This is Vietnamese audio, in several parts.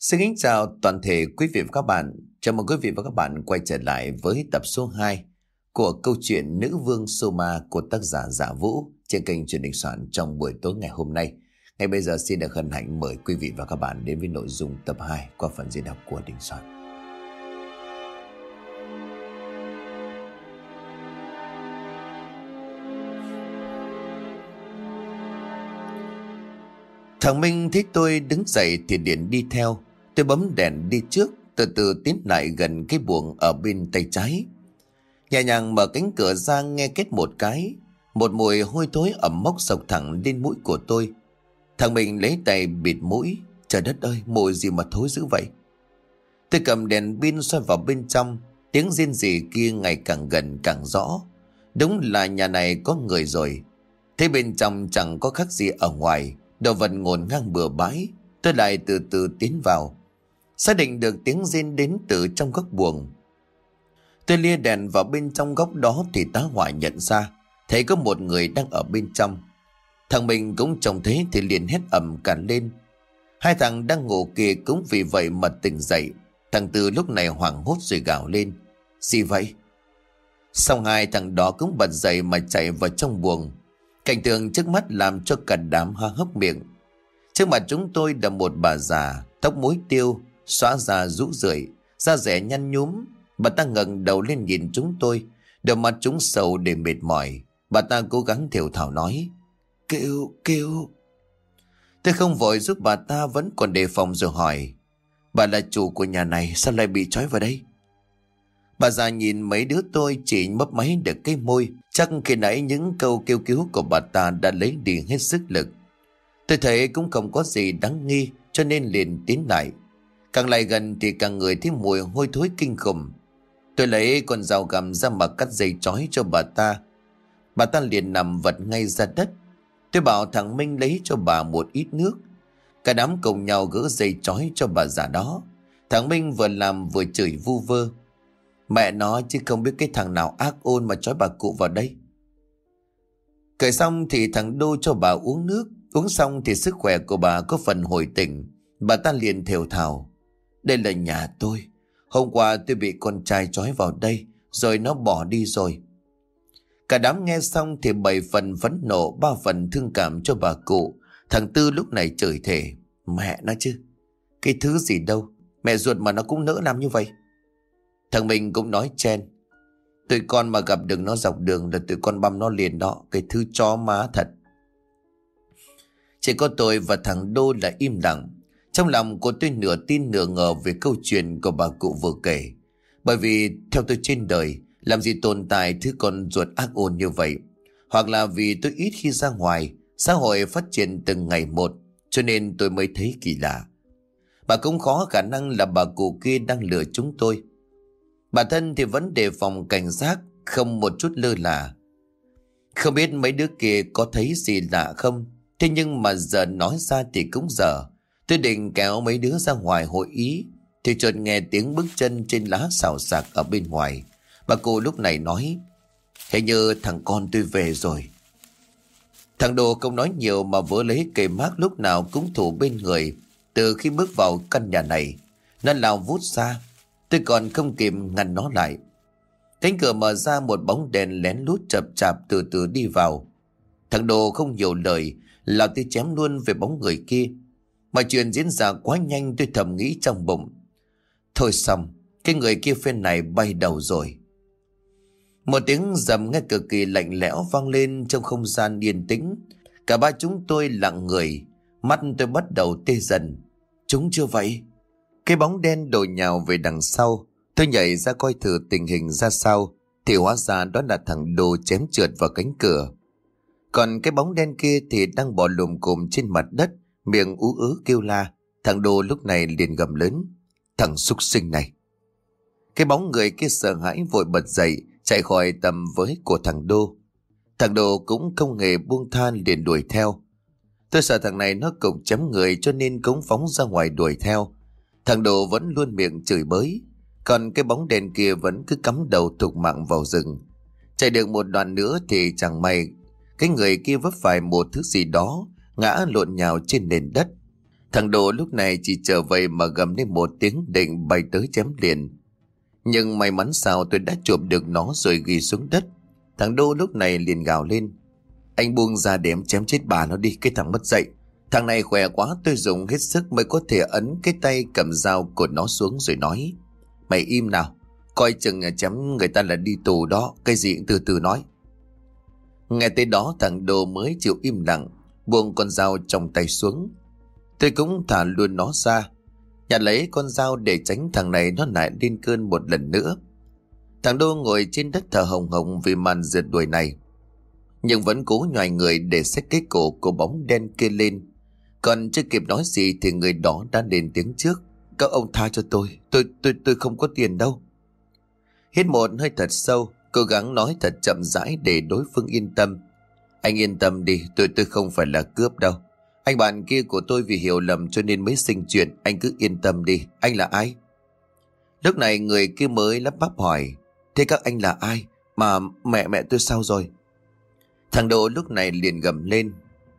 Xin kính chào toàn thể quý vị và các bạn. Chào mừng quý vị và các bạn quay trở lại với tập số 2 của câu chuyện Nữ Vương Soma của tác giả Giả Vũ trên kênh truyền hình soạn trong buổi tối ngày hôm nay. Ngay bây giờ xin được hân hạnh mời quý vị và các bạn đến với nội dung tập 2 qua phần diễn đọc của Đình Soạn. Thằng Minh thấy tôi đứng dậy thì điện đi theo. Tôi bấm đèn đi trước, từ từ tiến lại gần cái buồng ở bên tay trái. Nhẹ nhàng mở cánh cửa ra nghe kết một cái. Một mùi hôi thối ẩm mốc sộc thẳng lên mũi của tôi. Thằng mình lấy tay bịt mũi. Trời đất ơi, mùi gì mà thối dữ vậy? Tôi cầm đèn pin xoay vào bên trong. Tiếng riêng gì kia ngày càng gần càng rõ. Đúng là nhà này có người rồi. Thế bên trong chẳng có khác gì ở ngoài. Đồ vật ngổn ngang bừa bãi Tôi lại từ từ tiến vào Xác định được tiếng rên đến từ trong góc buồng. Tôi lia đèn vào bên trong góc đó Thì tá hỏa nhận ra Thấy có một người đang ở bên trong. Thằng mình cũng trông thấy Thì liền hét ầm cả lên. Hai thằng đang ngủ kia cũng vì vậy mà tỉnh dậy. Thằng Tư lúc này hoảng hốt rồi gào lên Gì vậy? Xong hai thằng đó cũng bật dậy mà chạy vào trong buồng. Cảnh tượng trước mắt làm cho cả đám hoa hốc miệng. Trước mặt chúng tôi là một bà già, tóc mối tiêu, xóa ra rũ rượi, da rẻ nhăn nhúm. Bà ta ngẩng đầu lên nhìn chúng tôi, đôi mặt chúng sầu để mệt mỏi. Bà ta cố gắng thiểu thảo nói, kêu, kêu. Tôi không vội giúp bà ta vẫn còn đề phòng rồi hỏi, bà là chủ của nhà này sao lại bị trói vào đây? Bà già nhìn mấy đứa tôi chỉ mấp máy được cái môi. Chắc khi nãy những câu kêu cứu của bà ta đã lấy đi hết sức lực. Tôi thấy cũng không có gì đáng nghi cho nên liền tiến lại. Càng lại gần thì càng người thấy mùi hôi thối kinh khủng. Tôi lấy con dao găm ra mà cắt dây chói cho bà ta. Bà ta liền nằm vật ngay ra đất. Tôi bảo thằng Minh lấy cho bà một ít nước. Cả đám cùng nhau gỡ dây chói cho bà già đó. Thằng Minh vừa làm vừa chửi vu vơ. Mẹ nó, chứ không biết cái thằng nào ác ôn mà trói bà cụ vào đây. Cởi xong thì thằng Đô cho bà uống nước. Uống xong thì sức khỏe của bà có phần hồi tỉnh. Bà ta liền thều thào. Đây là nhà tôi. Hôm qua tôi bị con trai trói vào đây. Rồi nó bỏ đi rồi. Cả đám nghe xong thì bảy phần phẫn nộ, ba phần thương cảm cho bà cụ. Thằng Tư lúc này chửi thề. Mẹ nó chứ. Cái thứ gì đâu. Mẹ ruột mà nó cũng nỡ làm như vậy. Thằng mình cũng nói chen. Tụi con mà gặp được nó dọc đường là tụi con băm nó liền đó. Cái thứ chó má thật. Chỉ có tôi và thằng Đô là im lặng. Trong lòng của tôi nửa tin nửa ngờ về câu chuyện của bà cụ vừa kể. Bởi vì theo tôi trên đời, làm gì tồn tại thứ con ruột ác ôn như vậy. Hoặc là vì tôi ít khi ra ngoài, xã hội phát triển từng ngày một, cho nên tôi mới thấy kỳ lạ. Bà cũng khó khả năng là bà cụ kia đang lừa chúng tôi. Bản thân thì vẫn đề phòng cảnh giác, không một chút lơ là. Không biết mấy đứa kia có thấy gì lạ không? Thế nhưng mà giờ nói ra thì cũng giờ. Tôi định kéo mấy đứa ra ngoài hội ý. Thì chợt nghe tiếng bước chân trên lá xào sạc ở bên ngoài. Bà cô lúc này nói. Hình như thằng con tôi về rồi. Thằng Đồ không nói nhiều mà vỡ lấy cây mát lúc nào cũng thủ bên người. Từ khi bước vào căn nhà này. Nó lao vút ra Tôi còn không kịp ngăn nó lại. Cánh cửa mở ra một bóng đèn lén lút chập chạp từ từ đi vào. Thằng Đồ không nhiều lời, là tôi chém luôn về bóng người kia. Mọi chuyện diễn ra quá nhanh tôi thầm nghĩ trong bụng. Thôi xong, cái người kia phen này bay đầu rồi. Một tiếng rầm nghe cực kỳ lạnh lẽo vang lên trong không gian yên tĩnh. Cả ba chúng tôi lặng người, mắt tôi bắt đầu tê dần. Chúng chưa vậy? Cái bóng đen đổ nhào về đằng sau. Tôi nhảy ra coi thử tình hình ra sao. Thì hóa ra đó là thằng Đồ chém trượt vào cánh cửa. Còn cái bóng đen kia thì đang bò lùm cùm trên mặt đất, miệng ú ớ kêu la. Thằng đô lúc này liền gầm lớn. Thằng súc sinh này. Cái bóng người kia sợ hãi vội bật dậy, chạy khỏi tầm với của thằng Đô. Thằng đô cũng không hề buông than liền đuổi theo. Tôi sợ thằng này nó cục chấm người cho nên cũng phóng ra ngoài đuổi theo. Thằng đô vẫn luôn miệng chửi bới, còn cái bóng đèn kia vẫn cứ cắm đầu thục mạng vào rừng. Chạy được một đoạn nữa thì chẳng may, cái người kia vấp phải một thứ gì đó, ngã lộn nhào trên nền đất. Thằng Đồ lúc này chỉ trở về mà gầm lên một tiếng định bay tới chém liền. Nhưng may mắn sao tôi đã chụp được nó rồi ghi xuống đất. Thằng Đô lúc này liền gào lên. Anh buông ra để em chém chết bà nó đi, cái thằng mất dậy. Thằng này khỏe quá tôi dùng hết sức mới có thể ấn cái tay cầm dao của nó xuống rồi nói. Mày im nào, coi chừng chém người ta là đi tù đó, cái gì cũng từ từ nói. Nghe tới đó thằng Đô mới chịu im lặng, buông con dao trong tay xuống. Tôi cũng thả luôn nó ra, nhặt lấy con dao để tránh thằng này nó lại lên cơn một lần nữa. Thằng Đô ngồi trên đất thở hồng hồng vì màn rượt đuổi này. Nhưng vẫn cố nhòi người để xách cái cổ của bóng đen kia lên. Còn chưa kịp nói gì thì người đó đã lên tiếng trước. Các ông tha cho tôi, tôi tôi tôi không có tiền đâu. Hít một hơi thật sâu, cố gắng nói thật chậm rãi để đối phương yên tâm. Anh yên tâm đi, tôi tôi không phải là cướp đâu. Anh bạn kia của tôi vì hiểu lầm cho nên mới sinh chuyện, anh cứ yên tâm đi. Anh là ai? Lúc này người kia mới lắp bắp hỏi, thế các anh là ai? Mà mẹ mẹ tôi sao rồi? Thằng Độ lúc này liền gầm lên,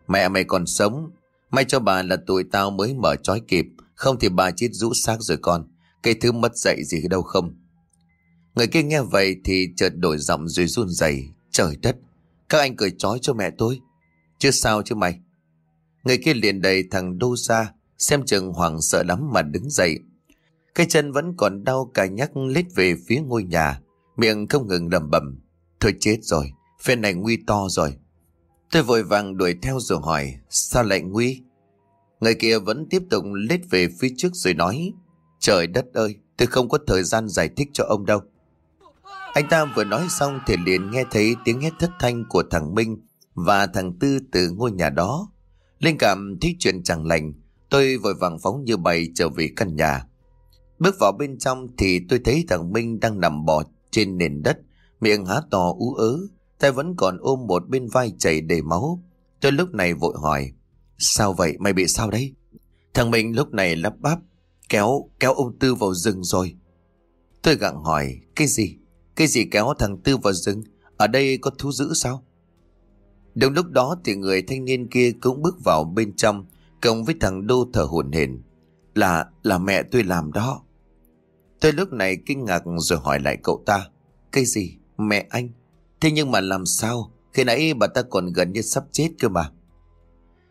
mẹ mày còn sống, may cho bà là tụi tao mới mở trói kịp, không thì bà chết rũ xác rồi con, cái thứ mất dạy gì đâu không. Người kia nghe vậy thì chợt đổi giọng rồi run rẩy trời đất, các anh cười trói cho mẹ tôi. Chứ sao chứ mày? Người kia liền đầy thằng Đô ra, xem chừng hoảng sợ lắm mà đứng dậy. Cái chân vẫn còn đau cả nhắc lết về phía ngôi nhà, miệng không ngừng lầm bầm. Thôi chết rồi, phen này nguy to rồi. Tôi vội vàng đuổi theo rồi hỏi, sao lại nguy? Người kia vẫn tiếp tục lết về phía trước rồi nói, trời đất ơi, tôi không có thời gian giải thích cho ông đâu. Anh ta vừa nói xong thì liền nghe thấy tiếng hét thất thanh của thằng Minh và thằng Tư từ ngôi nhà đó. Linh cảm thấy chuyện chẳng lành, tôi vội vàng phóng như bay trở về căn nhà. Bước vào bên trong thì tôi thấy thằng Minh đang nằm bò trên nền đất, miệng há to ú ớ, tay vẫn còn ôm một bên vai chảy đầy máu. Tôi lúc này vội hỏi, sao vậy, mày bị sao đấy? Thằng Minh lúc này lắp bắp, kéo, kéo ông Tư vào rừng rồi. Tôi gặng hỏi, cái gì? Cái gì kéo thằng Tư vào rừng? Ở đây có thú dữ sao? Đúng lúc đó thì người thanh niên kia cũng bước vào bên trong, cộng với thằng Đô thở hổn hển. Là, là mẹ tôi làm đó. Tôi lúc này kinh ngạc rồi hỏi lại cậu ta. Cái gì? Mẹ anh? Thế nhưng mà làm sao? Khi nãy bà ta còn gần như sắp chết cơ mà.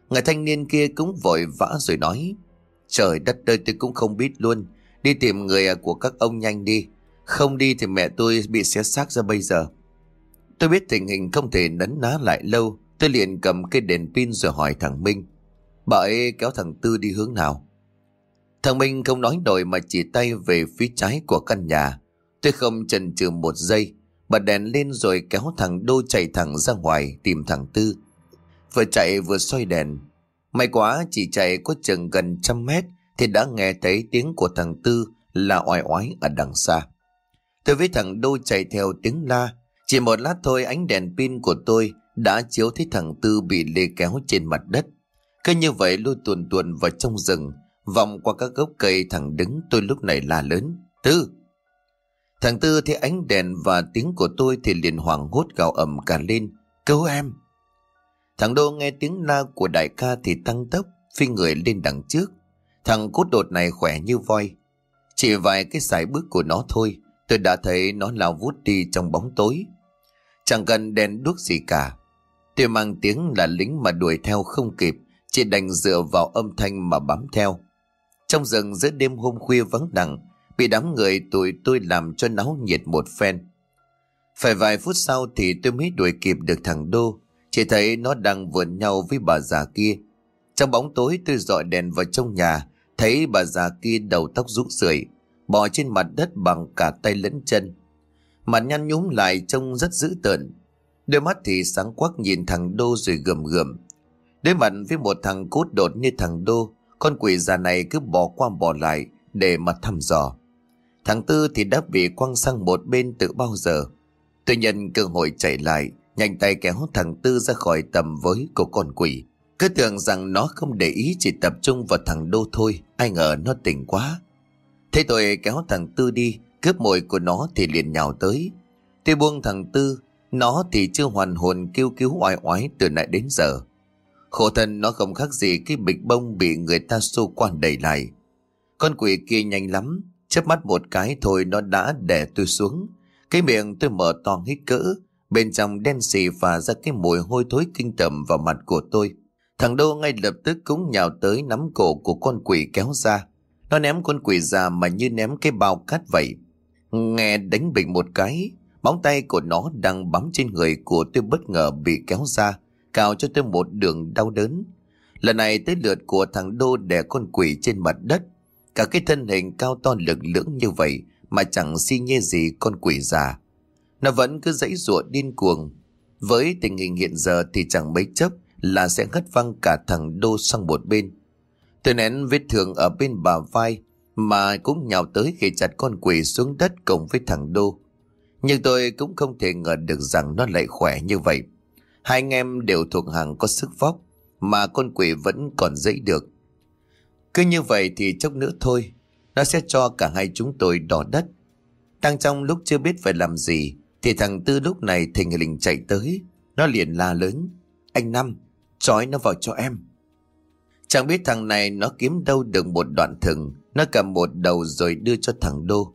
Người thanh niên kia cũng vội vã rồi nói. Trời đất ơi tôi cũng không biết luôn. Đi tìm người của các ông nhanh đi. Không đi thì mẹ tôi bị xé xác ra bây giờ. Tôi biết tình hình không thể nấn ná lại lâu. Tôi liền cầm cây đèn pin rồi hỏi thằng Minh. Bà ấy kéo thằng Tư đi hướng nào? Thằng Minh không nói nổi mà chỉ tay về phía trái của căn nhà. Tôi không chần chừ một giây. Bật đèn lên rồi kéo thằng Đô chạy thẳng ra ngoài tìm thằng Tư. Vừa chạy vừa xoay đèn. May quá chỉ chạy có chừng gần trăm mét thì đã nghe thấy tiếng của thằng Tư là oai oái ở đằng xa. Tôi với thằng Đô chạy theo tiếng la chỉ một lát thôi ánh đèn pin của tôi đã chiếu thấy thằng Tư bị lê kéo trên mặt đất. Cứ như vậy lôi tuồn tuồn vào trong rừng, vòng qua các gốc cây thằng đứng tôi lúc này là lớn. Tư! Thằng Tư thấy ánh đèn và tiếng của tôi thì liền hoảng hốt gào ầm cả lên. Cứu em! Thằng Đô nghe tiếng la của đại ca thì tăng tốc, phi người lên đằng trước. Thằng cốt đột này khỏe như voi. Chỉ vài cái sải bước của nó thôi, tôi đã thấy nó lao vút đi trong bóng tối. Chẳng cần đèn đuốc gì cả. Tôi mang tiếng là lính mà đuổi theo không kịp, chỉ đành dựa vào âm thanh mà bám theo. Trong rừng giữa đêm hôm khuya vắng lặng, bị đám người tụi tôi làm cho náo nhiệt một phen. Phải vài phút sau thì tôi mới đuổi kịp được thằng Đô, chỉ thấy nó đang vượn nhau với bà già kia. Trong bóng tối tôi dọi đèn vào trong nhà, thấy bà già kia đầu tóc rũ rượi, bò trên mặt đất bằng cả tay lẫn chân. Mặt nhăn nhúm lại trông rất dữ tợn. Đôi mắt thì sáng quắc nhìn thằng Đô rồi gầm gầm. Đối mặt với một thằng cốt đột như thằng Đô, con quỷ già này cứ bỏ qua bỏ lại để mà thăm dò. Thằng Tư thì đã bị quăng sang một bên từ bao giờ. Tôi nhân cơ hội chạy lại, nhanh tay kéo thằng Tư ra khỏi tầm với của con quỷ. Cứ tưởng rằng nó không để ý chỉ tập trung vào thằng Đô thôi, ai ngờ nó tỉnh quá. Thế tôi kéo thằng Tư đi, cướp mồi của nó thì liền nhào tới. Tôi buông thằng Tư, nó thì chưa hoàn hồn kêu cứu oai oái từ nãy đến giờ. Khổ thân nó không khác gì cái bịch bông bị người ta xô quan đẩy lại. Con quỷ kia nhanh lắm, chớp mắt một cái thôi nó đã đè tôi xuống. Cái miệng tôi mở to hít cỡ, bên trong đen xì và ra cái mùi hôi thối kinh tởm vào mặt của tôi. Thằng Đô ngay lập tức cũng nhào tới nắm cổ của con quỷ kéo ra. Nó ném con quỷ ra mà như ném cái bao cát vậy. Nghe đánh bình một cái, móng tay của nó đang bám trên người của tôi bất ngờ bị kéo ra, cào cho tôi một đường đau đớn. Lần này tới lượt của thằng Đô đè con quỷ trên mặt đất. Cả cái thân hình cao to lực lưỡng như vậy mà chẳng si nhê gì con quỷ già. Nó vẫn cứ dãy ruột điên cuồng. Với tình hình hiện giờ thì chẳng mấy chấp là sẽ ngất văng cả thằng Đô sang một bên. Tôi nén vết thương ở bên bà vai mà cũng nhào tới khi chặt con quỷ xuống đất cùng với thằng Đô. Nhưng tôi cũng không thể ngờ được rằng nó lại khỏe như vậy. Hai anh em đều thuộc hàng có sức vóc mà con quỷ vẫn còn dậy được. Cứ như vậy thì chốc nữa thôi, nó sẽ cho cả hai chúng tôi đỏ đất. Đang trong lúc chưa biết phải làm gì thì thằng Tư lúc này thình lình chạy tới. Nó liền la lớn. Anh Năm, trói nó vào cho em. Chẳng biết thằng này nó kiếm đâu được một đoạn thừng, Nó cầm một đầu rồi đưa cho thằng Đô.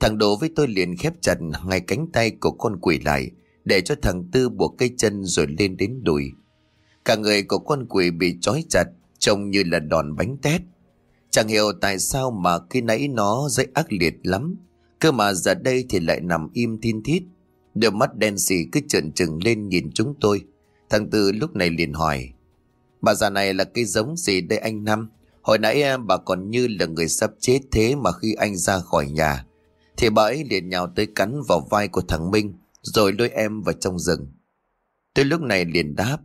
Thằng Đô với tôi liền khép chặt ngay cánh tay của con quỷ lại, Để cho thằng Tư buộc cây chân rồi lên đến đùi. Cả người của con quỷ bị trói chặt, Trông như là đòn bánh tét. Chẳng hiểu tại sao mà khi nãy nó dây ác liệt lắm, Cơ mà giờ đây thì lại nằm im thiên thít. Đôi mắt đen xì cứ trợn trừng lên nhìn chúng tôi. Thằng Tư lúc này liền hỏi Bà già này là cái giống gì đây anh Năm? Hồi nãy à, bà còn như là người sắp chết thế mà khi anh ra khỏi nhà. Thì bà ấy liền nhào tới cắn vào vai của thằng Minh, rồi lôi em vào trong rừng. Tôi lúc này liền đáp.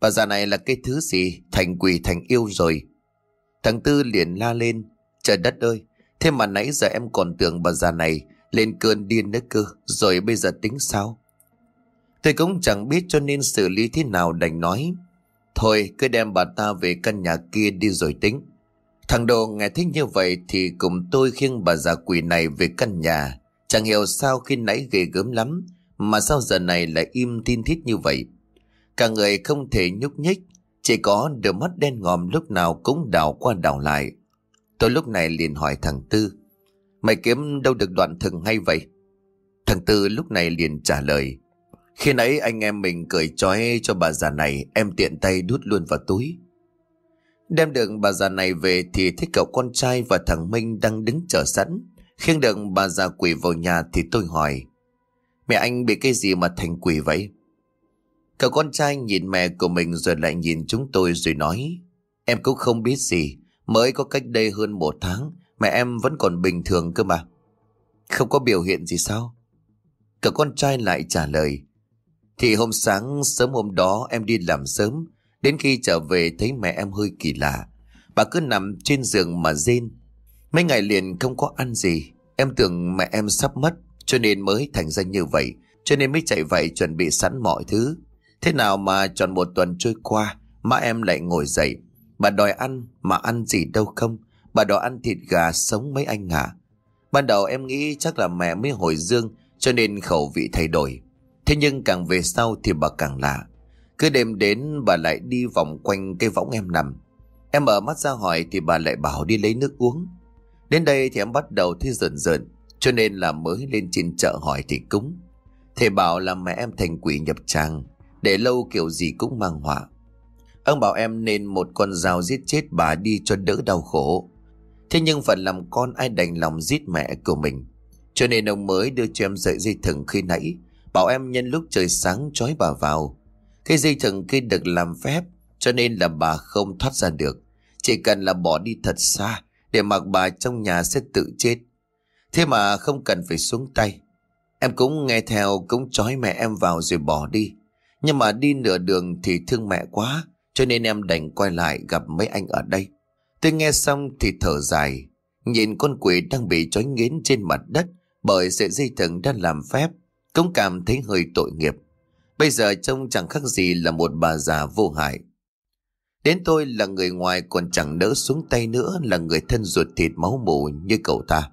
Bà già này là cái thứ gì? Thành quỷ, thành yêu rồi. Thằng Tư liền la lên. Trời đất ơi! Thế mà nãy giờ em còn tưởng bà già này lên cơn điên nữa cơ. Rồi bây giờ tính sao? Tôi cũng chẳng biết cho nên xử lý thế nào đành nói. Thôi cứ đem bà ta về căn nhà kia đi rồi tính. Thằng Đồ nghe thích như vậy thì cùng tôi khiêng bà già quỷ này về căn nhà. Chẳng hiểu sao khi nãy ghê gớm lắm mà sao giờ này lại im tin thít như vậy. Cả người không thể nhúc nhích, chỉ có đôi mắt đen ngòm lúc nào cũng đảo qua đảo lại. Tôi lúc này liền hỏi thằng Tư, mày kiếm đâu được đoạn thừng hay vậy? Thằng Tư lúc này liền trả lời, khi nãy anh em mình cười trói cho bà già này, Em tiện tay đút luôn vào túi. Đem được bà già này về Thì thấy cậu con trai và thằng Minh Đang đứng chờ sẵn. Khiêng được bà già quỷ vào nhà Thì tôi hỏi, Mẹ anh bị cái gì mà thành quỷ vậy? Cậu con trai nhìn mẹ của mình Rồi lại nhìn chúng tôi rồi nói, Em cũng không biết gì, Mới có cách đây hơn một tháng, Mẹ em vẫn còn bình thường cơ mà. Không có biểu hiện gì sao? Cậu con trai lại trả lời thì hôm sáng, sớm hôm đó em đi làm sớm. Đến khi trở về, thấy mẹ em hơi kỳ lạ. Bà cứ nằm trên giường mà rên. Mấy ngày liền không có ăn gì. Em tưởng mẹ em sắp mất, Cho nên mới thành ra như vậy. Cho nên mới chạy vậy chuẩn bị sẵn mọi thứ. Thế nào mà tròn một tuần trôi qua, Má em lại ngồi dậy. Bà đòi ăn mà ăn gì đâu không? Bà đòi ăn thịt gà sống mấy anh hả Ban đầu em nghĩ chắc là mẹ mới hồi dương, Cho nên khẩu vị thay đổi. Thế nhưng càng về sau thì bà càng lạ. Cứ đêm đến, bà lại đi vòng quanh cây võng em nằm. Em mở mắt ra hỏi thì bà lại bảo đi lấy nước uống. Đến đây thì em bắt đầu thấy rợn rợn. Cho nên là mới lên trên chợ hỏi thì cúng. Thầy bảo là mẹ em thành quỷ nhập tràng. Để lâu kiểu gì cũng mang họa. Ông bảo em nên một con dao giết chết bà đi cho đỡ đau khổ. Thế nhưng phần làm con ai đành lòng giết mẹ của mình. Cho nên ông mới đưa cho em sợi dây thừng khi nãy Bảo em nhân lúc trời sáng trói bà vào. Cái dây thừng kia được làm phép, Cho nên là bà không thoát ra được. Chỉ cần là bỏ đi thật xa, Để mặc bà trong nhà sẽ tự chết. Thế mà không cần phải xuống tay. Em cũng nghe theo, Cũng trói mẹ em vào rồi bỏ đi. Nhưng mà đi nửa đường thì thương mẹ quá, Cho nên em đành quay lại gặp mấy anh ở đây. Tôi nghe xong thì thở dài. Nhìn con quỷ đang bị trói nghiến trên mặt đất Bởi sợi dây thừng đang làm phép cũng cảm thấy hơi tội nghiệp. Bây giờ trông chẳng khác gì là một bà già vô hại. Đến tôi là người ngoài còn chẳng đỡ xuống tay nữa, là người thân ruột thịt máu mù như cậu ta.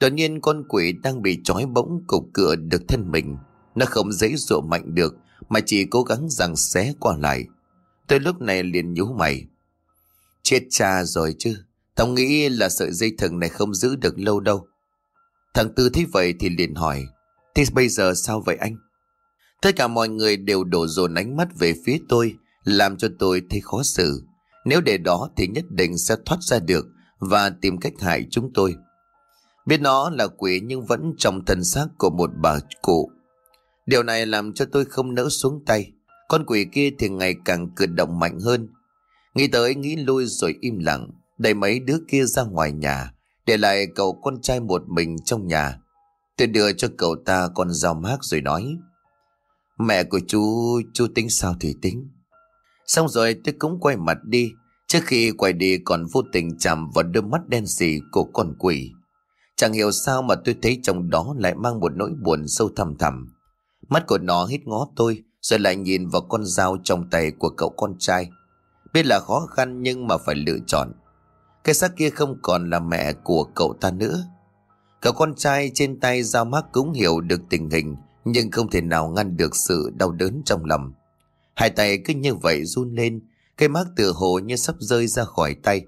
Đột nhiên con quỷ đang bị trói bỗng cục cửa được thân mình. Nó không dễ dụa mạnh được, mà chỉ cố gắng rằng xé qua lại. Tôi lúc này liền nhú mày. Chết cha rồi chứ. Tao nghĩ là sợi dây thừng này không giữ được lâu đâu. Thằng Tư thấy vậy thì liền hỏi. Thế bây giờ sao vậy anh? Tất cả mọi người đều đổ dồn ánh mắt về phía tôi, làm cho tôi thấy khó xử. Nếu để đó thì nhất định sẽ thoát ra được và tìm cách hại chúng tôi. Biết nó là quỷ nhưng vẫn trong thân xác của một bà cụ. Điều này làm cho tôi không nỡ xuống tay. Con quỷ kia thì ngày càng cử động mạnh hơn. Nghĩ tới nghĩ lui rồi im lặng, đẩy mấy đứa kia ra ngoài nhà, để lại cậu con trai một mình trong nhà. Tôi đưa cho cậu ta con dao mát rồi nói. Mẹ của chú, chú tính sao thì tính. Xong rồi tôi cũng quay mặt đi, trước khi quay đi còn vô tình chạm vào đôi mắt đen sì của con quỷ. Chẳng hiểu sao mà tôi thấy trong đó lại mang một nỗi buồn sâu thẳm thẳm. Mắt của nó hít ngó tôi, rồi lại nhìn vào con dao trong tay của cậu con trai. Biết là khó khăn nhưng mà phải lựa chọn. Cái xác kia không còn là mẹ của cậu ta nữa. Cậu con trai trên tay giao mác cũng hiểu được tình hình, nhưng không thể nào ngăn được sự đau đớn trong lòng. Hai tay cứ như vậy run lên, cây mác tựa hồ như sắp rơi ra khỏi tay.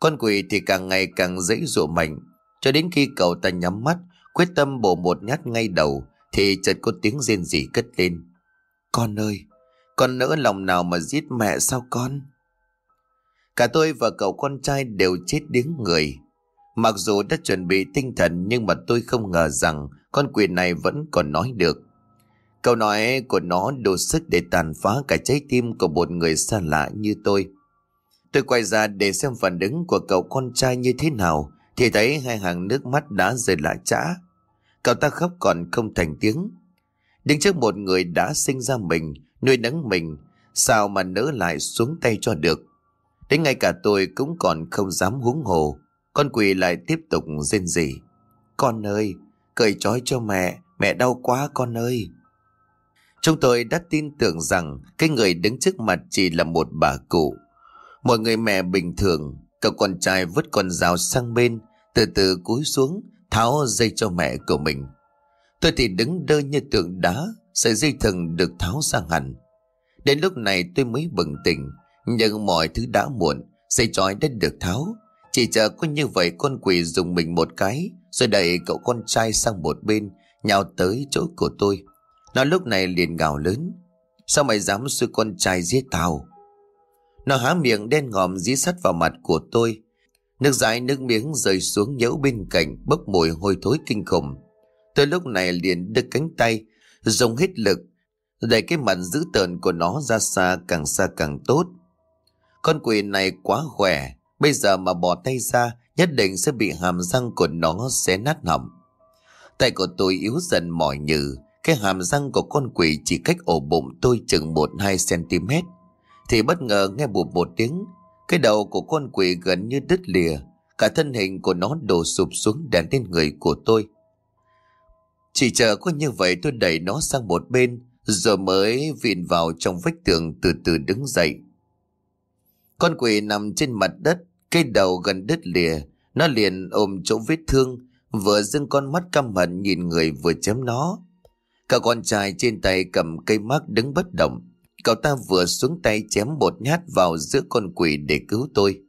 Con quỷ thì càng ngày càng dễ dụa mạnh, cho đến khi cậu ta nhắm mắt, quyết tâm bổ một nhát ngay đầu, thì chợt có tiếng rên rỉ cất lên. Con ơi, con nỡ lòng nào mà giết mẹ sao con? Cả tôi và cậu con trai đều chết điếng người. Mặc dù đã chuẩn bị tinh thần nhưng mà tôi không ngờ rằng con quỷ này vẫn còn nói được. Câu nói của nó đủ sức để tàn phá cả trái tim của một người xa lạ như tôi. Tôi quay ra để xem phản ứng của cậu con trai như thế nào thì thấy hai hàng nước mắt đã rơi lại chã. Cậu ta khóc còn không thành tiếng. Đứng trước một người đã sinh ra mình, nuôi nấng mình, sao mà nỡ lại xuống tay cho được. Đến ngay cả tôi cũng còn không dám huống hồ. Con quỷ lại tiếp tục rên rỉ. Con ơi, cởi trói cho mẹ, mẹ đau quá con ơi. Chúng tôi đã tin tưởng rằng cái người đứng trước mặt chỉ là một bà cụ. Một người mẹ bình thường, cậu con trai vứt con dao sang bên, từ từ cúi xuống, tháo dây cho mẹ của mình. Tôi thì đứng đơ như tượng đá, sợi dây thừng được tháo sang hẳn. Đến lúc này tôi mới bừng tỉnh, nhưng mọi thứ đã muộn, dây trói đã được tháo. Chỉ chờ có như vậy con quỷ dùng mình một cái, rồi đẩy cậu con trai sang một bên, nhào tới chỗ của tôi. Nó lúc này liền gào lớn. Sao mày dám xui con trai giết tao? Nó há miệng đen ngòm dí sắt vào mặt của tôi. Nước dãi nước miếng rơi xuống nhẫu bên cạnh bốc mùi hôi thối kinh khủng. Tôi lúc này liền đứt cánh tay, dùng hết lực, đẩy cái mặt dữ tợn của nó ra xa càng xa càng tốt. Con quỷ này quá khỏe, bây giờ mà bỏ tay ra nhất định sẽ bị hàm răng của nó xé nát hỏng. Tay của tôi yếu dần mỏi nhừ, cái hàm răng của con quỷ chỉ cách ổ bụng tôi chừng 1-2 cm. Thì bất ngờ nghe bụp một tiếng, cái đầu của con quỷ gần như đứt lìa, cả thân hình của nó đổ sụp xuống đèn lên người của tôi. Chỉ chờ có như vậy tôi đẩy nó sang một bên, rồi mới vịn vào trong vách tường từ từ đứng dậy. Con quỷ nằm trên mặt đất, cây đầu gần đứt lìa, nó liền ôm chỗ vết thương, vừa dưng con mắt căm hận nhìn người vừa chém nó. Cả con trai trên tay cầm cây mác đứng bất động. Cậu ta vừa xuống tay chém bột nhát vào giữa con quỷ để cứu tôi.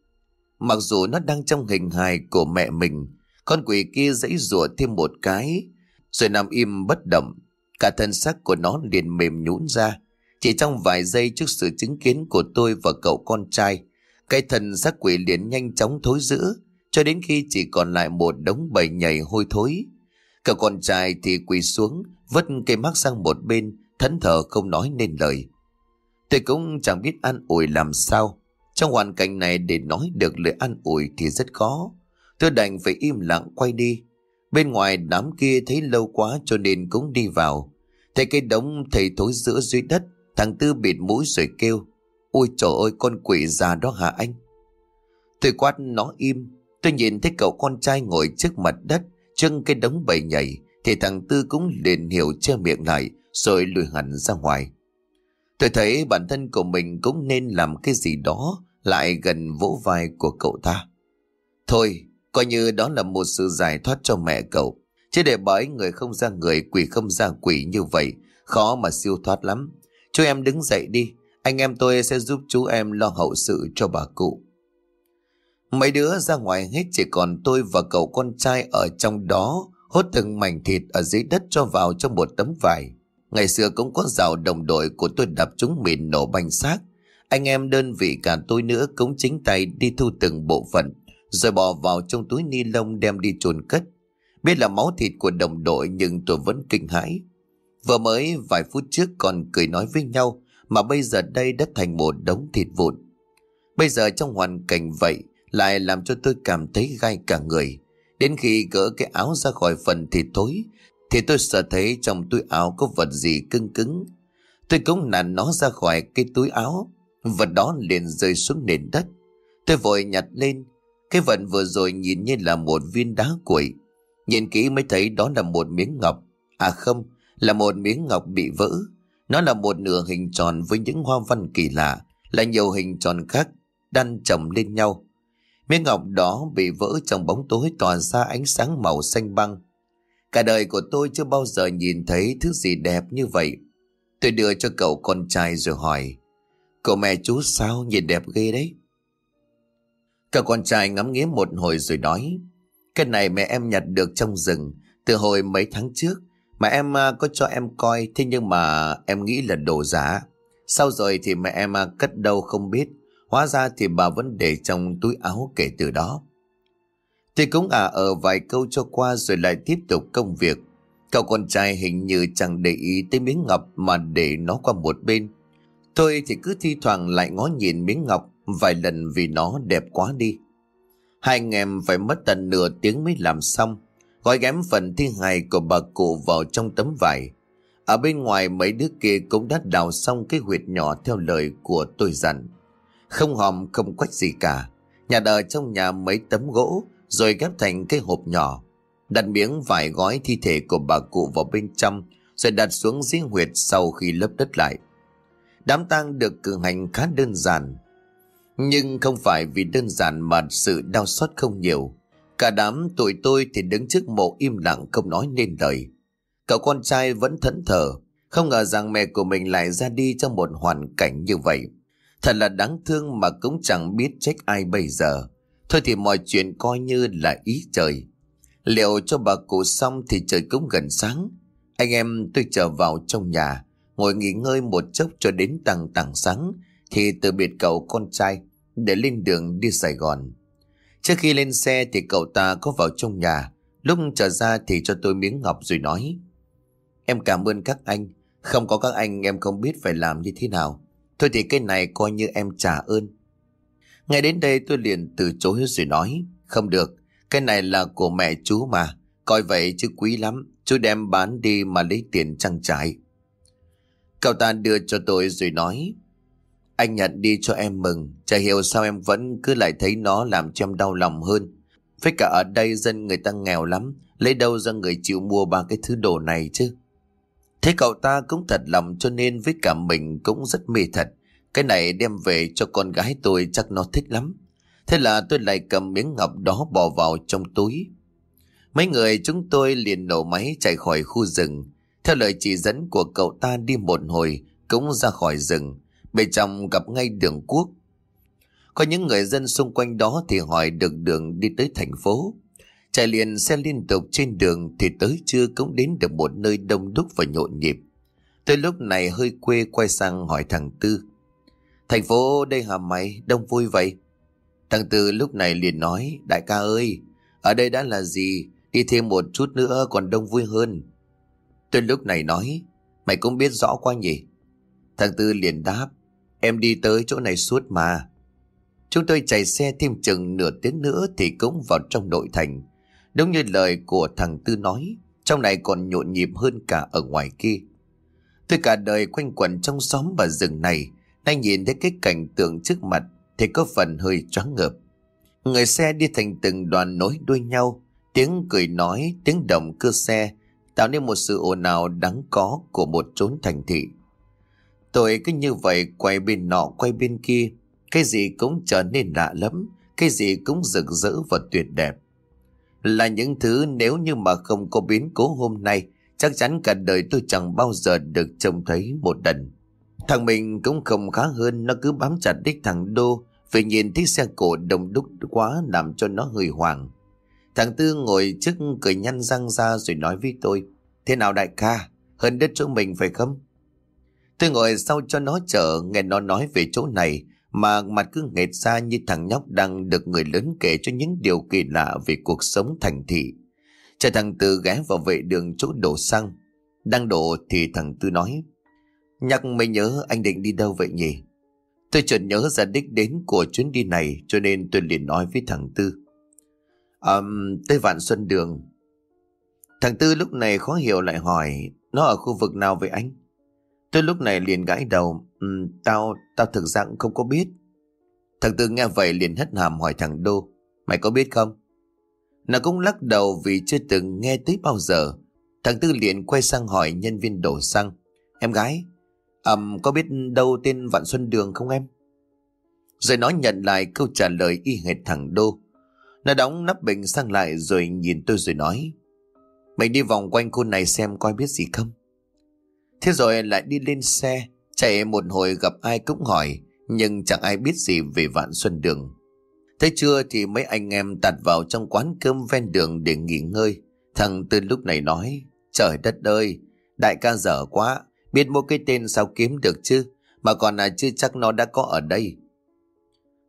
Mặc dù nó đang trong hình hài của mẹ mình, con quỷ kia dãy rủa thêm một cái, rồi nằm im bất động. Cả thân xác của nó liền mềm nhũn ra. Chỉ trong vài giây trước sự chứng kiến của tôi và cậu con trai, cái thân xác quỷ liền nhanh chóng thối rữa, cho đến khi chỉ còn lại một đống bầy nhảy hôi thối. Cậu con trai thì quỳ xuống, vứt cây mắc sang một bên, thẫn thờ không nói nên lời. Tôi cũng chẳng biết an ủi làm sao. Trong hoàn cảnh này để nói được lời an ủi thì rất khó. Tôi đành phải im lặng quay đi. Bên ngoài đám kia thấy lâu quá cho nên cũng đi vào. Thấy cái đống thầy thối giữa dưới đất, thằng Tư bịt mũi rồi kêu. Ôi trời ơi con quỷ già đó hả anh? Tôi quát nó im. Tôi nhìn thấy cậu con trai ngồi trước mặt đất, chân cái đống bầy nhảy, thì thằng Tư cũng liền hiểu che miệng lại, rồi lùi hẳn ra ngoài. Tôi thấy bản thân của mình cũng nên làm cái gì đó lại gần vỗ vai của cậu ta. Thôi, coi như đó là một sự giải thoát cho mẹ cậu. Chứ để bởi người không ra người, quỷ không ra quỷ như vậy, khó mà siêu thoát lắm. Cho em đứng dậy đi, anh em tôi sẽ giúp chú em lo hậu sự cho bà cụ. Mấy đứa ra ngoài hết chỉ còn tôi và cậu con trai ở trong đó, hốt từng mảnh thịt ở dưới đất cho vào trong một tấm vải. Ngày xưa cũng có rào đồng đội của tôi đập chúng mìn nổ banh xác. Anh em đơn vị cả tôi nữa cũng chính tay đi thu từng bộ phận, rồi bỏ vào trong túi ni lông đem đi chôn cất. Biết là máu thịt của đồng đội nhưng tôi vẫn kinh hãi. Vừa mới vài phút trước còn cười nói với nhau mà bây giờ đây đã thành một đống thịt vụn. Bây giờ trong hoàn cảnh vậy lại làm cho tôi cảm thấy gai cả người. Đến khi gỡ cái áo ra khỏi phần thịt thối thì tôi sợ thấy trong túi áo có vật gì cứng cứng. Tôi cũng nặn nó ra khỏi cái túi áo. Vật đó liền rơi xuống nền đất. Tôi vội nhặt lên. Cái vật vừa rồi nhìn như là một viên đá cuội. Nhìn kỹ mới thấy đó là một miếng ngọc. À không, là một miếng ngọc bị vỡ. Nó là một nửa hình tròn với những hoa văn kỳ lạ, là nhiều hình tròn khác đan chồng lên nhau. Miếng ngọc đó bị vỡ trong bóng tối tỏa ra ánh sáng màu xanh băng. Cả đời của tôi chưa bao giờ nhìn thấy thứ gì đẹp như vậy. Tôi đưa cho cậu con trai rồi hỏi, cậu mẹ chú sao nhìn đẹp ghê đấy. Cậu con trai ngắm nghía một hồi rồi nói, cái này mẹ em nhặt được trong rừng từ hồi mấy tháng trước. Mà em à, có cho em coi, thế nhưng mà em nghĩ là đồ giả. Sau rồi thì mẹ em à, cất đâu không biết. Hóa ra thì bà vẫn để trong túi áo kể từ đó. thì cũng à ở vài câu cho qua rồi lại tiếp tục công việc. Cậu con trai hình như chẳng để ý tới miếng ngọc mà để nó qua một bên. Tôi thì cứ thi thoảng lại ngó nhìn miếng ngọc vài lần vì nó đẹp quá đi. Hai anh em phải mất tận nửa tiếng mới làm xong. Gói ghém phần thi hài của bà cụ vào trong tấm vải. Ở bên ngoài, mấy đứa kia cũng đã đào xong cái huyệt nhỏ theo lời của tôi dặn. Không hòm, không quách gì cả. Nhà đờ trong nhà mấy tấm gỗ, rồi ghép thành cái hộp nhỏ. Đặt miếng vải gói thi thể của bà cụ vào bên trong, rồi đặt xuống dưới huyệt sau khi lấp đất lại. Đám tang được cử hành khá đơn giản. Nhưng không phải vì đơn giản mà sự đau xót không nhiều. Cả đám tụi tôi thì đứng trước mộ im lặng không nói nên lời. Cậu con trai vẫn thẫn thờ, không ngờ rằng mẹ của mình lại ra đi trong một hoàn cảnh như vậy. Thật là đáng thương mà cũng chẳng biết trách ai bây giờ. Thôi thì mọi chuyện coi như là ý trời. Liệu cho bà cụ xong thì trời cũng gần sáng. Anh em tôi trở vào trong nhà, ngồi nghỉ ngơi một chốc cho đến tầng tảng sáng, thì từ biệt cậu con trai để lên đường đi Sài Gòn. Trước khi lên xe thì cậu ta có vào trong nhà, lúc trở ra thì cho tôi miếng ngọc rồi nói. Em cảm ơn các anh, không có các anh em không biết phải làm như thế nào. Thôi thì cái này coi như em trả ơn. Ngay đến đây tôi liền từ chối rồi nói, không được, cái này là của mẹ chú mà, coi vậy chứ quý lắm, chú đem bán đi mà lấy tiền trang trải. Cậu ta đưa cho tôi rồi nói, anh nhận đi cho em mừng, chả hiểu sao em vẫn cứ lại thấy nó làm cho em đau lòng hơn. Với cả ở đây dân người ta nghèo lắm, lấy đâu ra người chịu mua ba cái thứ đồ này chứ. Thế cậu ta cũng thật lòng cho nên với cả mình cũng rất mê thật. Cái này đem về cho con gái tôi chắc nó thích lắm. Thế là tôi lại cầm miếng ngọc đó bỏ vào trong túi. Mấy người chúng tôi liền nổ máy chạy khỏi khu rừng. Theo lời chỉ dẫn của cậu ta đi một hồi cũng ra khỏi rừng. Về trong gặp ngay đường quốc. Có những người dân xung quanh đó thì hỏi được đường đi tới thành phố. Chạy liền xe liên tục trên đường thì tới trưa cũng đến được một nơi đông đúc và nhộn nhịp. Tới lúc này hơi quê quay sang hỏi thằng Tư. Thành phố đây hả mày, đông vui vậy? Thằng Tư lúc này liền nói, đại ca ơi, ở đây đã là gì, đi thêm một chút nữa còn đông vui hơn. Tôi lúc này nói, mày cũng biết rõ quá nhỉ? Thằng Tư liền đáp, Em đi tới chỗ này suốt mà. Chúng tôi chạy xe thêm chừng nửa tiếng nữa thì cũng vào trong nội thành. Đúng như lời của thằng Tư nói, trong này còn nhộn nhịp hơn cả ở ngoài kia. Tôi cả đời quanh quẩn trong xóm và rừng này, nay nhìn thấy cái cảnh tượng trước mặt thì có phần hơi choáng ngợp. Người xe đi thành từng đoàn nối đuôi nhau, tiếng cười nói, tiếng động cơ xe tạo nên một sự ồn ào đáng có của một chốn thành thị. Tôi cứ như vậy quay bên nọ quay bên kia, cái gì cũng trở nên lạ lắm, cái gì cũng rực rỡ và tuyệt đẹp. Là những thứ nếu như mà không có biến cố hôm nay, chắc chắn cả đời tôi chẳng bao giờ được trông thấy một lần. Thằng mình cũng không khá hơn Nó cứ bám chặt đích thằng Đô Vì nhìn thấy xe cổ đông đúc quá Làm cho nó hơi hoảng Thằng Tư ngồi trước cười nhăn răng ra Rồi nói với tôi Thế nào đại ca Hơn đất chỗ mình phải không Tôi ngồi sau cho nó chở Nghe nó nói về chỗ này Mà mặt cứ nghệt ra như thằng nhóc Đang được người lớn kể cho những điều kỳ lạ Về cuộc sống thành thị Chờ thằng Tư ghé vào vệ đường chỗ đổ xăng Đang đổ thì thằng Tư nói Nhắc mới nhớ anh định đi đâu vậy nhỉ? Tôi chợt nhớ ra đích đến của chuyến đi này cho nên tôi liền nói với thằng Tư. Um, tới Vạn Xuân Đường. Thằng Tư lúc này khó hiểu lại hỏi nó ở khu vực nào vậy anh? Tôi lúc này liền gãi đầu. Um, tao, tao thực ra cũng không có biết. Thằng Tư nghe vậy liền hất hàm hỏi thằng Đô. Mày có biết không? Nó cũng lắc đầu vì chưa từng nghe tới bao giờ. Thằng Tư liền quay sang hỏi nhân viên đổ xăng. Em gái, um, có biết đâu tên Vạn Xuân Đường không em? Rồi nó nhận lại câu trả lời y hệt thằng Đô. Nó đóng nắp bình sang lại rồi nhìn tôi rồi nói. Mày đi vòng quanh khu này xem coi biết gì không? Thế rồi lại đi lên xe, chạy một hồi gặp ai cũng hỏi, nhưng chẳng ai biết gì về Vạn Xuân Đường. Thế trưa thì mấy anh em tạt vào trong quán cơm ven đường để nghỉ ngơi. Thằng Tư lúc này nói, trời đất ơi, đại ca dở quá, Biết mua cái tên sao kiếm được chứ Mà còn là chưa chắc nó đã có ở đây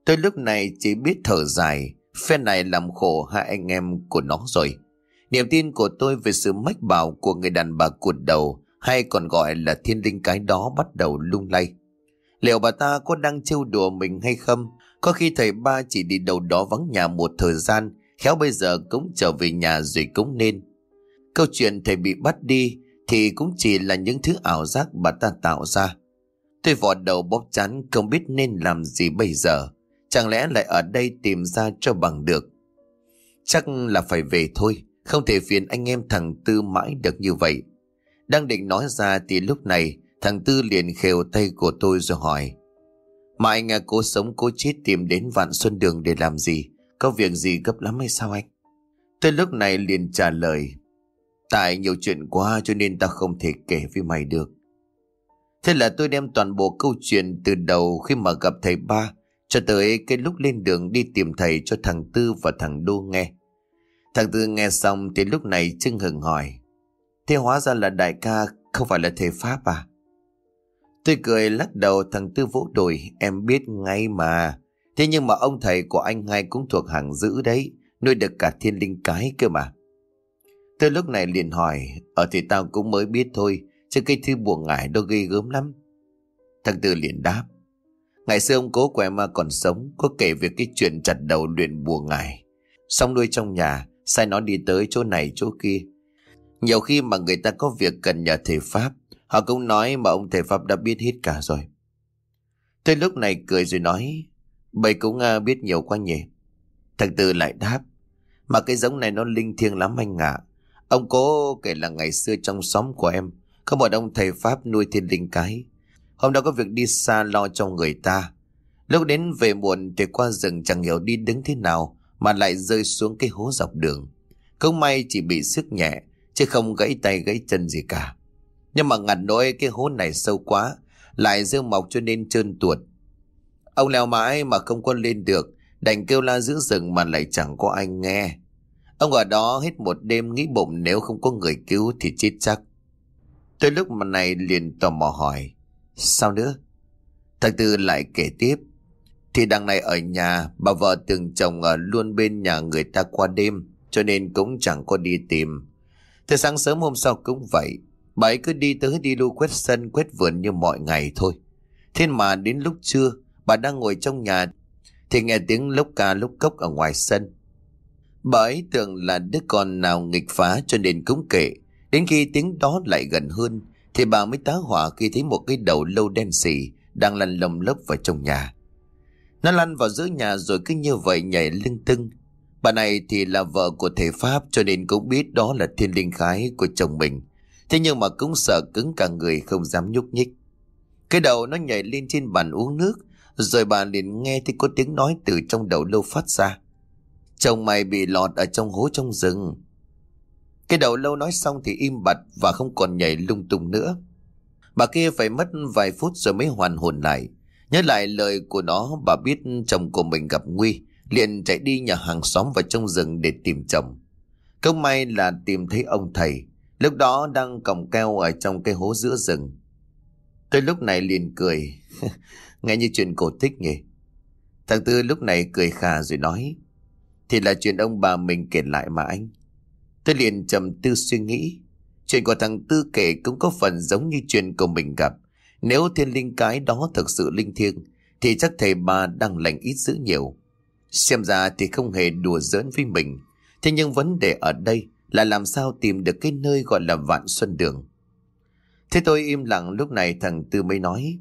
Tôi lúc này chỉ biết thở dài Phe này làm khổ hai anh em của nó rồi Niềm tin của tôi về sự mách bảo của người đàn bà cuột đầu hay còn gọi là thiên linh cái đó bắt đầu lung lay Liệu bà ta có đang trêu đùa mình hay không Có khi thầy ba chỉ đi đâu đó vắng nhà một thời gian, Khéo bây giờ cũng trở về nhà rồi cũng nên Câu chuyện thầy bị bắt đi thì cũng chỉ là những thứ ảo giác bà ta tạo ra. Tôi vò đầu bóp chán, không biết nên làm gì bây giờ. Chẳng lẽ lại ở đây tìm ra cho bằng được. Chắc là phải về thôi. Không thể phiền anh em thằng Tư mãi được như vậy. Đang định nói ra thì lúc này thằng Tư liền khều tay của tôi rồi hỏi. Mà anh à, cố sống cố chết tìm đến Vạn Xuân Đường để làm gì? Có việc gì gấp lắm hay sao anh? Tôi lúc này liền trả lời. Tại nhiều chuyện quá cho nên ta không thể kể với mày được. Thế là tôi đem toàn bộ câu chuyện từ đầu khi mà gặp thầy ba cho tới cái lúc lên đường đi tìm thầy cho thằng Tư và thằng Đô nghe. Thằng Tư nghe xong thì lúc này chưng hừng hỏi. Thế hóa ra là đại ca không phải là thầy Pháp à? Tôi cười lắc đầu thằng Tư vỗ đùi em biết ngay mà. Thế nhưng mà ông thầy của anh hai cũng thuộc hàng giữ đấy, nuôi được cả thiên linh cái cơ mà. Tôi lúc này liền hỏi, ở thì tao cũng mới biết thôi, chứ cái thư buồn ngải đâu ghê gớm lắm. Thằng Tư liền đáp, ngày xưa ông cố của em còn sống, có kể về cái chuyện chặt đầu luyện buồn ngải. Xong nuôi trong nhà, sai nó đi tới chỗ này chỗ kia. Nhiều khi mà người ta có việc cần nhờ thầy Pháp, họ cũng nói mà ông thầy Pháp đã biết hết cả rồi. Tôi lúc này cười rồi nói, bầy cũng à, biết nhiều quá nhỉ. Thằng Tư lại đáp, mà cái giống này nó linh thiêng lắm anh ạ. Ông cố kể là ngày xưa trong xóm của em Có một ông thầy Pháp nuôi thiên linh cái Hôm đó có việc đi xa lo cho người ta Lúc đến về muộn thì qua rừng chẳng hiểu đi đứng thế nào Mà lại rơi xuống cái hố dọc đường Không may chỉ bị sức nhẹ Chứ không gãy tay gãy chân gì cả Nhưng mà ngặt nỗi cái hố này sâu quá Lại dương mọc cho nên trơn tuột Ông leo mãi mà không có lên được Đành kêu la giữ rừng mà lại chẳng có ai nghe Ông ở đó hết một đêm nghĩ bụng nếu không có người cứu thì chết chắc. tới lúc mà này liền tò mò hỏi. Sao nữa? Thằng Tư lại kể tiếp. Thì đằng này ở nhà, bà vợ từng chồng ở luôn bên nhà người ta qua đêm, cho nên cũng chẳng có đi tìm từ sáng sớm hôm sau cũng vậy. Bà ấy cứ đi tới đi lưu quét sân, quét vườn như mọi ngày thôi. Thế mà đến lúc trưa, bà đang ngồi trong nhà, thì nghe tiếng lốc ca lốc cốc ở ngoài sân. Bà ấy tưởng là đứa con nào nghịch phá cho nên cũng kệ. Đến khi tiếng đó lại gần hơn, thì bà mới tá hỏa khi thấy một cái đầu lâu đen xì đang lăn lồng lốc vào trong nhà. Nó lăn vào giữa nhà rồi cứ như vậy nhảy lưng tưng. Bà này thì là vợ của thầy Pháp cho nên cũng biết đó là thiên linh khái của chồng mình. Thế nhưng mà cũng sợ cứng cả người không dám nhúc nhích. Cái đầu nó nhảy lên trên bàn uống nước, rồi bà liền nghe thấy có tiếng nói từ trong đầu lâu phát ra. Chồng mày bị lọt ở trong hố trong rừng. Cái đầu lâu nói xong thì im bặt và không còn nhảy lung tung nữa. Bà kia phải mất vài phút rồi mới hoàn hồn lại. Nhớ lại lời của nó bà biết chồng của mình gặp nguy. Liền chạy đi nhà hàng xóm vào trong rừng để tìm chồng. Không may là tìm thấy ông thầy. Lúc đó đang còng keo ở trong cái hố giữa rừng. Tôi lúc này liền cười. Nghe như chuyện cổ tích nhỉ. Thằng Tư lúc này cười khà rồi nói. Thì là chuyện ông bà mình kể lại mà anh. Tôi liền trầm tư suy nghĩ. Chuyện của thằng Tư kể cũng có phần giống như chuyện của mình gặp. Nếu thiên linh cái đó thực sự linh thiêng, thì chắc thầy bà đang lành ít dữ nhiều. Xem ra thì không hề đùa giỡn với mình. Thế nhưng vấn đề ở đây là làm sao tìm được cái nơi gọi là Vạn Xuân Đường. Thế tôi im lặng lúc này thằng Tư mới nói.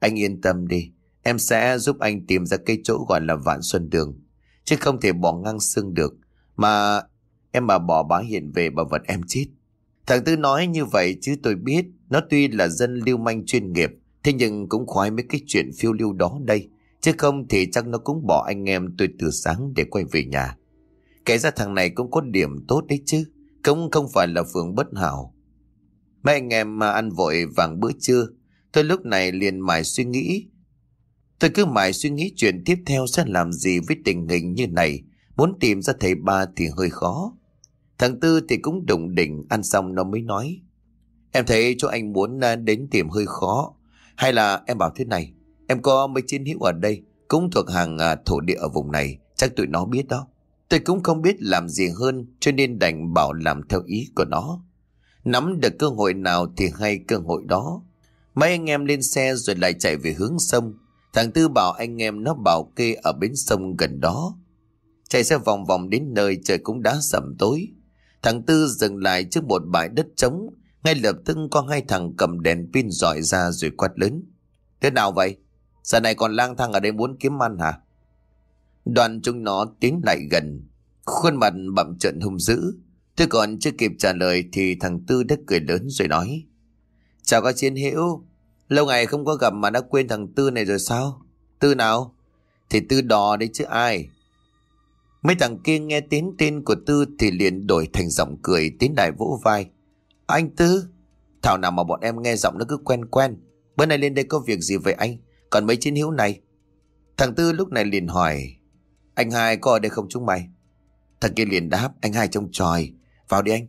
Anh yên tâm đi, em sẽ giúp anh tìm ra cái chỗ gọi là Vạn Xuân Đường. Chứ không thể bỏ ngang xương được. Mà em mà bỏ bá hiện về bà vật em chết. Thằng Tư nói như vậy chứ tôi biết nó tuy là dân lưu manh chuyên nghiệp thế nhưng cũng khoái mấy cái chuyện phiêu lưu đó đây. Chứ không thì chắc nó cũng bỏ anh em tôi từ sáng để quay về nhà. Kể ra thằng này cũng có điểm tốt đấy chứ. Cũng không phải là phường bất hảo. Mấy anh em mà ăn vội vàng bữa trưa. Tôi lúc này liền mải suy nghĩ. Tôi cứ mải suy nghĩ chuyện tiếp theo sẽ làm gì với tình hình như này. Muốn tìm ra thầy ba thì hơi khó. Thằng Tư thì cũng đụng đỉnh, ăn xong nó mới nói. Em thấy chỗ anh muốn à, đến tìm hơi khó. Hay là em bảo thế này. Em có mấy chiến hữu ở đây. Cũng thuộc hàng à, thổ địa ở vùng này. Chắc tụi nó biết đó. Tôi cũng không biết làm gì hơn, cho nên đành bảo làm theo ý của nó. Nắm được cơ hội nào thì hay cơ hội đó. Mấy anh em lên xe rồi lại chạy về hướng sông. Thằng Tư bảo anh em nó bảo kê ở bến sông gần đó. Chạy xe vòng vòng đến nơi trời cũng đã sầm tối. Thằng Tư dừng lại trước một bãi đất trống. Ngay lập tức có hai thằng cầm đèn pin dọi ra rồi quát lớn. Thế nào vậy? Giờ này còn lang thang ở đây muốn kiếm ăn hả? Đoàn chúng nó tiến lại gần. Khuôn mặt bậm trận hung dữ. Tôi còn chưa kịp trả lời thì thằng Tư đã cười lớn rồi nói. Chào các chiến hữu. Lâu ngày không có gặp mà đã quên thằng Tư này rồi sao? Tư nào? Thì Tư đò đấy chứ ai? Mấy thằng kia nghe tiếng tên của Tư thì liền đổi thành giọng cười tiến lại vỗ vai. Anh Tư? Thảo nào mà bọn em nghe giọng nó cứ quen quen. Bữa nay lên đây có việc gì vậy anh? Còn mấy chiến hữu này? Thằng Tư lúc này liền hỏi. Anh hai có ở đây không chúng mày? Thằng kia liền đáp. Anh hai trông tròi. Vào đi anh.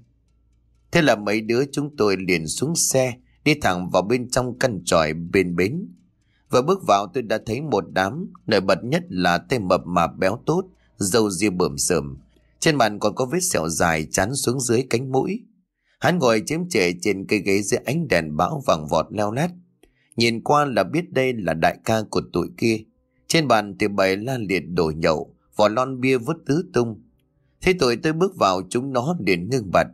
Thế là mấy đứa chúng tôi liền xuống xe. Đi thẳng vào bên trong căn tròi bên bến. Vừa bước vào tôi đã thấy một đám. Nổi bật nhất là tên mập mà béo tốt dâu ria bờm sờm. Trên mặt còn có vết sẹo dài chán xuống dưới cánh mũi. Hắn ngồi chiếm trệ trên cây ghế dưới ánh đèn bão vàng vọt leo lét. Nhìn qua là biết đây là đại ca của tụi kia. Trên bàn thì bày la liệt đồ nhậu, vỏ lon bia vứt tứ tung. Thế tụi tôi bước vào chúng nó liền ngưng bặt.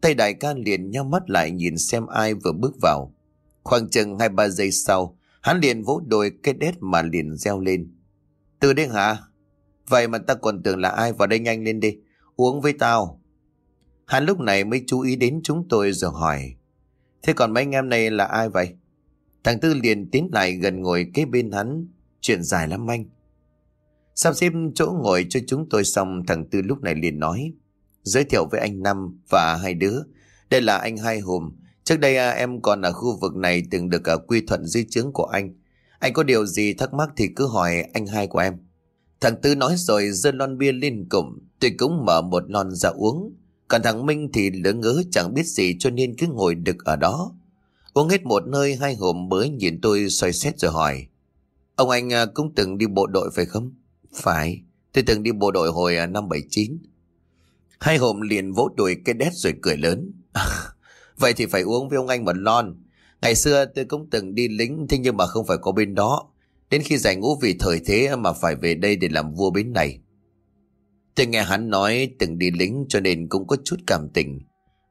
Tay đại ca liền nhau mắt lại nhìn xem ai vừa bước vào. Khoảng chừng hai ba giây sau, hắn liền vỗ đôi cái đét mà liền reo lên. Từ đây hả? Vậy mà ta còn tưởng là ai vào đây nhanh lên đi. Uống với tao. Hắn lúc này mới chú ý đến chúng tôi rồi hỏi. Thế còn mấy anh em này là ai vậy? Thằng Tư liền tiến lại gần ngồi kế bên hắn. Chuyện dài lắm anh. Sắp xếp chỗ ngồi cho chúng tôi xong thằng Tư lúc này liền nói. Giới thiệu với anh Năm và hai đứa. Đây là anh Hai Hùm. Trước đây à, em còn ở khu vực này từng được à, quy thuận dưới trướng của anh. Anh có điều gì thắc mắc thì cứ hỏi anh hai của em. Thằng Tư nói rồi dơ lon bia lên cụm, tôi cũng mở một lon ra uống. Còn thằng Minh thì lỡ ngớ chẳng biết gì cho nên cứ ngồi đực ở đó. Uống hết một nơi hai hộp mới nhìn tôi xoay xét rồi hỏi. Ông anh à, cũng từng đi bộ đội phải không? Phải, tôi từng đi bộ đội hồi à, năm 79. Hai hộp liền vỗ đùi cái đét rồi cười lớn. vậy thì phải uống với ông anh một lon. Ngày xưa tôi cũng từng đi lính thế nhưng mà không phải có bên đó. Đến khi giải ngũ vì thời thế mà phải về đây để làm vua bến này. Tôi nghe hắn nói từng đi lính cho nên cũng có chút cảm tình.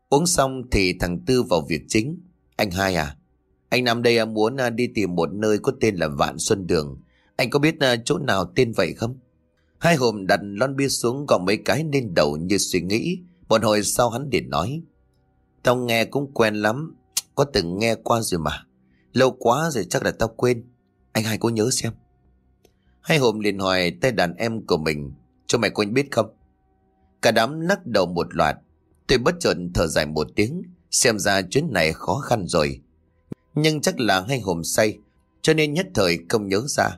Uống xong thì thằng Tư vào việc chính. Anh hai à, anh nằm đây muốn à, đi tìm một nơi có tên là Vạn Xuân Đường. Anh có biết à, chỗ nào tên vậy không? Hai hôm đặt lon bia xuống gọn mấy cái lên đầu như suy nghĩ. Một hồi sau hắn liền nói. Tao nghe cũng quen lắm. Có từng nghe qua rồi mà. Lâu quá rồi chắc là tao quên. Anh hai có nhớ xem. Hai hôm liền hỏi tay đàn em của mình. Cho mày quên biết không? Cả đám lắc đầu một loạt. Tôi bất chợt thở dài một tiếng. Xem ra chuyến này khó khăn rồi. Nhưng chắc là hai hồn say, Cho nên nhất thời không nhớ ra.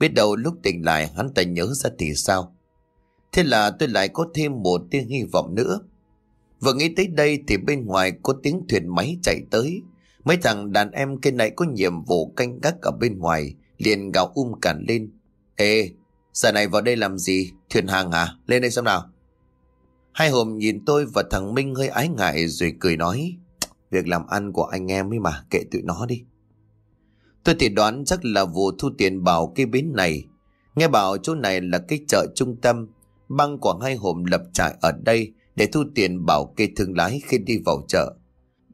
Biết đâu lúc tỉnh lại, hắn ta nhớ ra thì sao? Thế là tôi lại có thêm một tia hy vọng nữa. Vừa nghĩ tới đây thì bên ngoài có tiếng thuyền máy chạy tới. Mấy thằng đàn em kia này có nhiệm vụ canh gác ở bên ngoài, liền gào um cản lên. Ê, giờ này vào đây làm gì? Thuyền hàng hả lên đây xem nào. Hai hôm nhìn tôi và thằng Minh hơi ái ngại rồi cười nói. Việc làm ăn của anh em ấy mà kệ tụi nó đi. Tôi thì đoán chắc là vụ thu tiền bảo cái bến này. Nghe bảo chỗ này là cái chợ trung tâm. Băng của hai hôm lập trại ở đây Để thu tiền bảo kê thương lái khi đi vào chợ.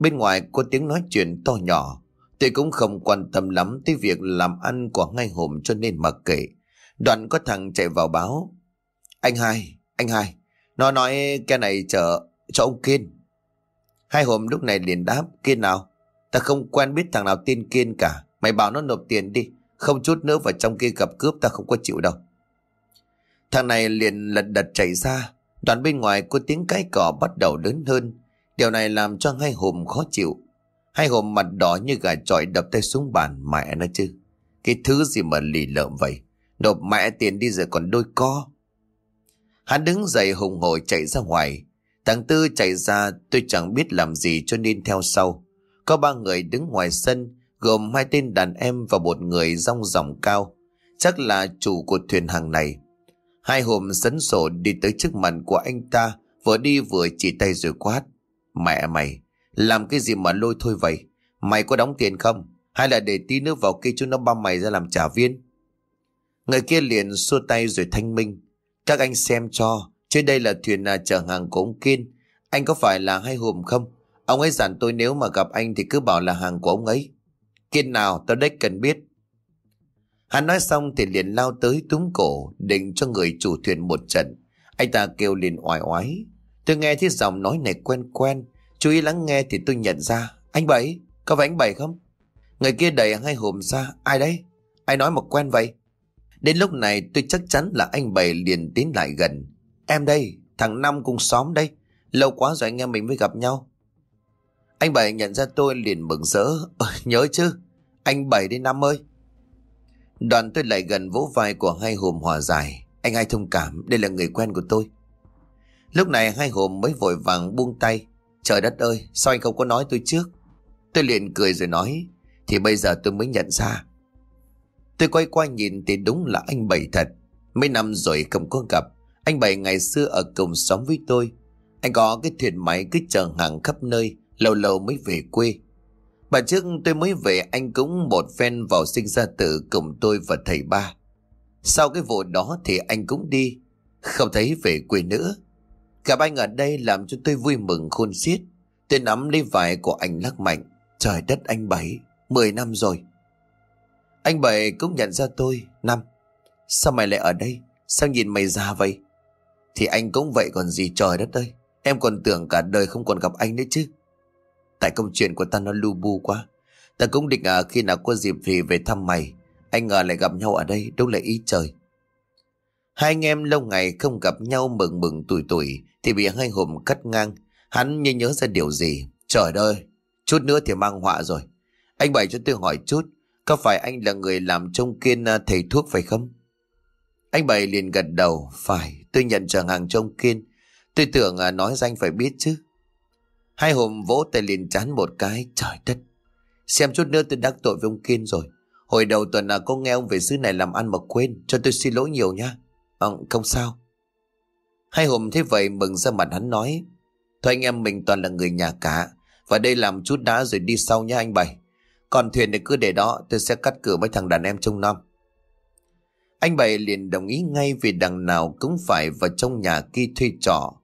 Bên ngoài có tiếng nói chuyện to nhỏ. Tôi cũng không quan tâm lắm tới việc làm ăn của hai hôm cho nên mặc kệ. Đoạn có thằng chạy vào báo. Anh hai, anh hai Nó nói cái này chợ cho ông Kiên. Hai hôm lúc này liền đáp, Kiên nào, Ta không quen biết thằng nào tên Kiên cả. Mày bảo nó nộp tiền đi, Không chút nữa vào trong kia gặp cướp ta không có chịu đâu. Thằng này liền lật đật chạy ra. Đoạn bên ngoài có tiếng cái cỏ bắt đầu lớn hơn. Điều này làm cho hai hồn khó chịu. Hai hồn mặt đỏ như gà trọi đập tay xuống bàn mẹ nó chứ. Cái thứ gì mà lì lợm vậy? Nộp mẹ tiền đi rồi còn đôi co. Hắn đứng dậy hùng hổ chạy ra ngoài. Thằng Tư chạy ra, tôi chẳng biết làm gì cho nên theo sau. Có ba người đứng ngoài sân, Gồm hai tên đàn em và một người rong ròng cao. Chắc là chủ của thuyền hàng này. Hai hôm sấn sổ đi tới trước mặt của anh ta, Vừa đi vừa chỉ tay rồi quát. Mẹ mày, Làm cái gì mà lôi thôi vậy? Mày có đóng tiền không? Hay là để tí nước vào kia chúng nó băm mày ra làm trả viên? Người kia liền xua tay rồi thanh minh. Các anh xem cho trên đây là thuyền à, chở hàng của ông Kiên. Anh có phải là hai hùm không? Ông ấy dặn tôi nếu mà gặp anh Thì cứ bảo là hàng của ông ấy. Kiên nào tao đếch cần biết. Hắn nói xong thì liền lao tới túm cổ Định cho người chủ thuyền một trận. Anh ta kêu liền oai oái. Tôi nghe thấy giọng nói này quen quen. Chú ý lắng nghe thì tôi nhận ra. Anh Bảy, có phải anh Bảy không? Người kia đẩy hai hùm ra. Ai đấy? Ai nói mà quen vậy? Đến lúc này tôi chắc chắn là anh Bảy liền tiến lại gần. Em đây, thằng Năm cùng xóm đây. Lâu quá rồi anh em mình mới gặp nhau. Anh Bảy nhận ra tôi liền mừng rỡ. Ờ, Nhớ chứ. Anh Bảy đi Năm ơi. Đoàn tôi lại gần vỗ vai của hai hùm hòa giải. Anh hai thông cảm Đây là người quen của tôi. Lúc này hai hùm mới vội vàng buông tay. Trời đất ơi sao anh không có nói tôi trước? Tôi liền cười rồi nói Thì bây giờ tôi mới nhận ra. Tôi quay qua nhìn thì đúng là anh Bảy thật. Mấy năm rồi không có gặp. Anh Bảy ngày xưa ở cùng xóm với tôi Anh có cái thuyền máy cứ chở hàng khắp nơi Lâu lâu mới về quê Bà trước tôi mới về anh cũng một phen vào sinh ra tử cùng tôi và thầy ba. Sau cái vụ đó thì anh cũng đi, không thấy về quê nữa. Gặp anh ở đây làm cho tôi vui mừng khôn xiết. Tôi nắm lấy vải của anh lắc mạnh. Trời đất anh Bảy, 10 năm rồi. Anh Bảy cũng nhận ra tôi, năm. Sao mày lại ở đây? Sao nhìn mày già vậy? Thì anh cũng vậy còn gì trời đất ơi. Em còn tưởng cả đời không còn gặp anh nữa chứ. Tại công chuyện của ta nó lu bu quá. Ta cũng định à khi nào có dịp thì về thăm mày. Anh ngờ lại gặp nhau ở đây Đúng là ý trời. Hai anh em lâu ngày không gặp nhau mừng mừng tuổi tuổi Thì bị hai hồn cắt ngang. Hắn như nhớ ra điều gì. Trời ơi, Chút nữa thì mang họa rồi. Anh bày cho tôi hỏi chút, Có phải anh là người làm trông kiên à, thầy thuốc phải không? Anh bảy liền gật đầu, Phải, tôi nhận trở hàng trông kiên. Tôi tưởng à, nói danh phải biết chứ. Hai hôm vỗ tay liền chán một cái, Trời đất, Xem chút nữa tôi đắc tội với ông Kiên rồi. Hồi đầu tuần là cô nghe ông về xứ này làm ăn mà quên, Cho tôi xin lỗi nhiều nha. Ờ không sao. Hai hôm thế vậy mừng ra mặt hắn nói, Thôi anh em mình toàn là người nhà cả, Và đây làm chút đá rồi đi sau nha anh Bảy. Còn thuyền thì cứ để đó, Tôi sẽ cắt cửa mấy thằng đàn em trong năm anh Bảy liền đồng ý ngay Vì đằng nào cũng phải vào trong nhà kia thuê trọ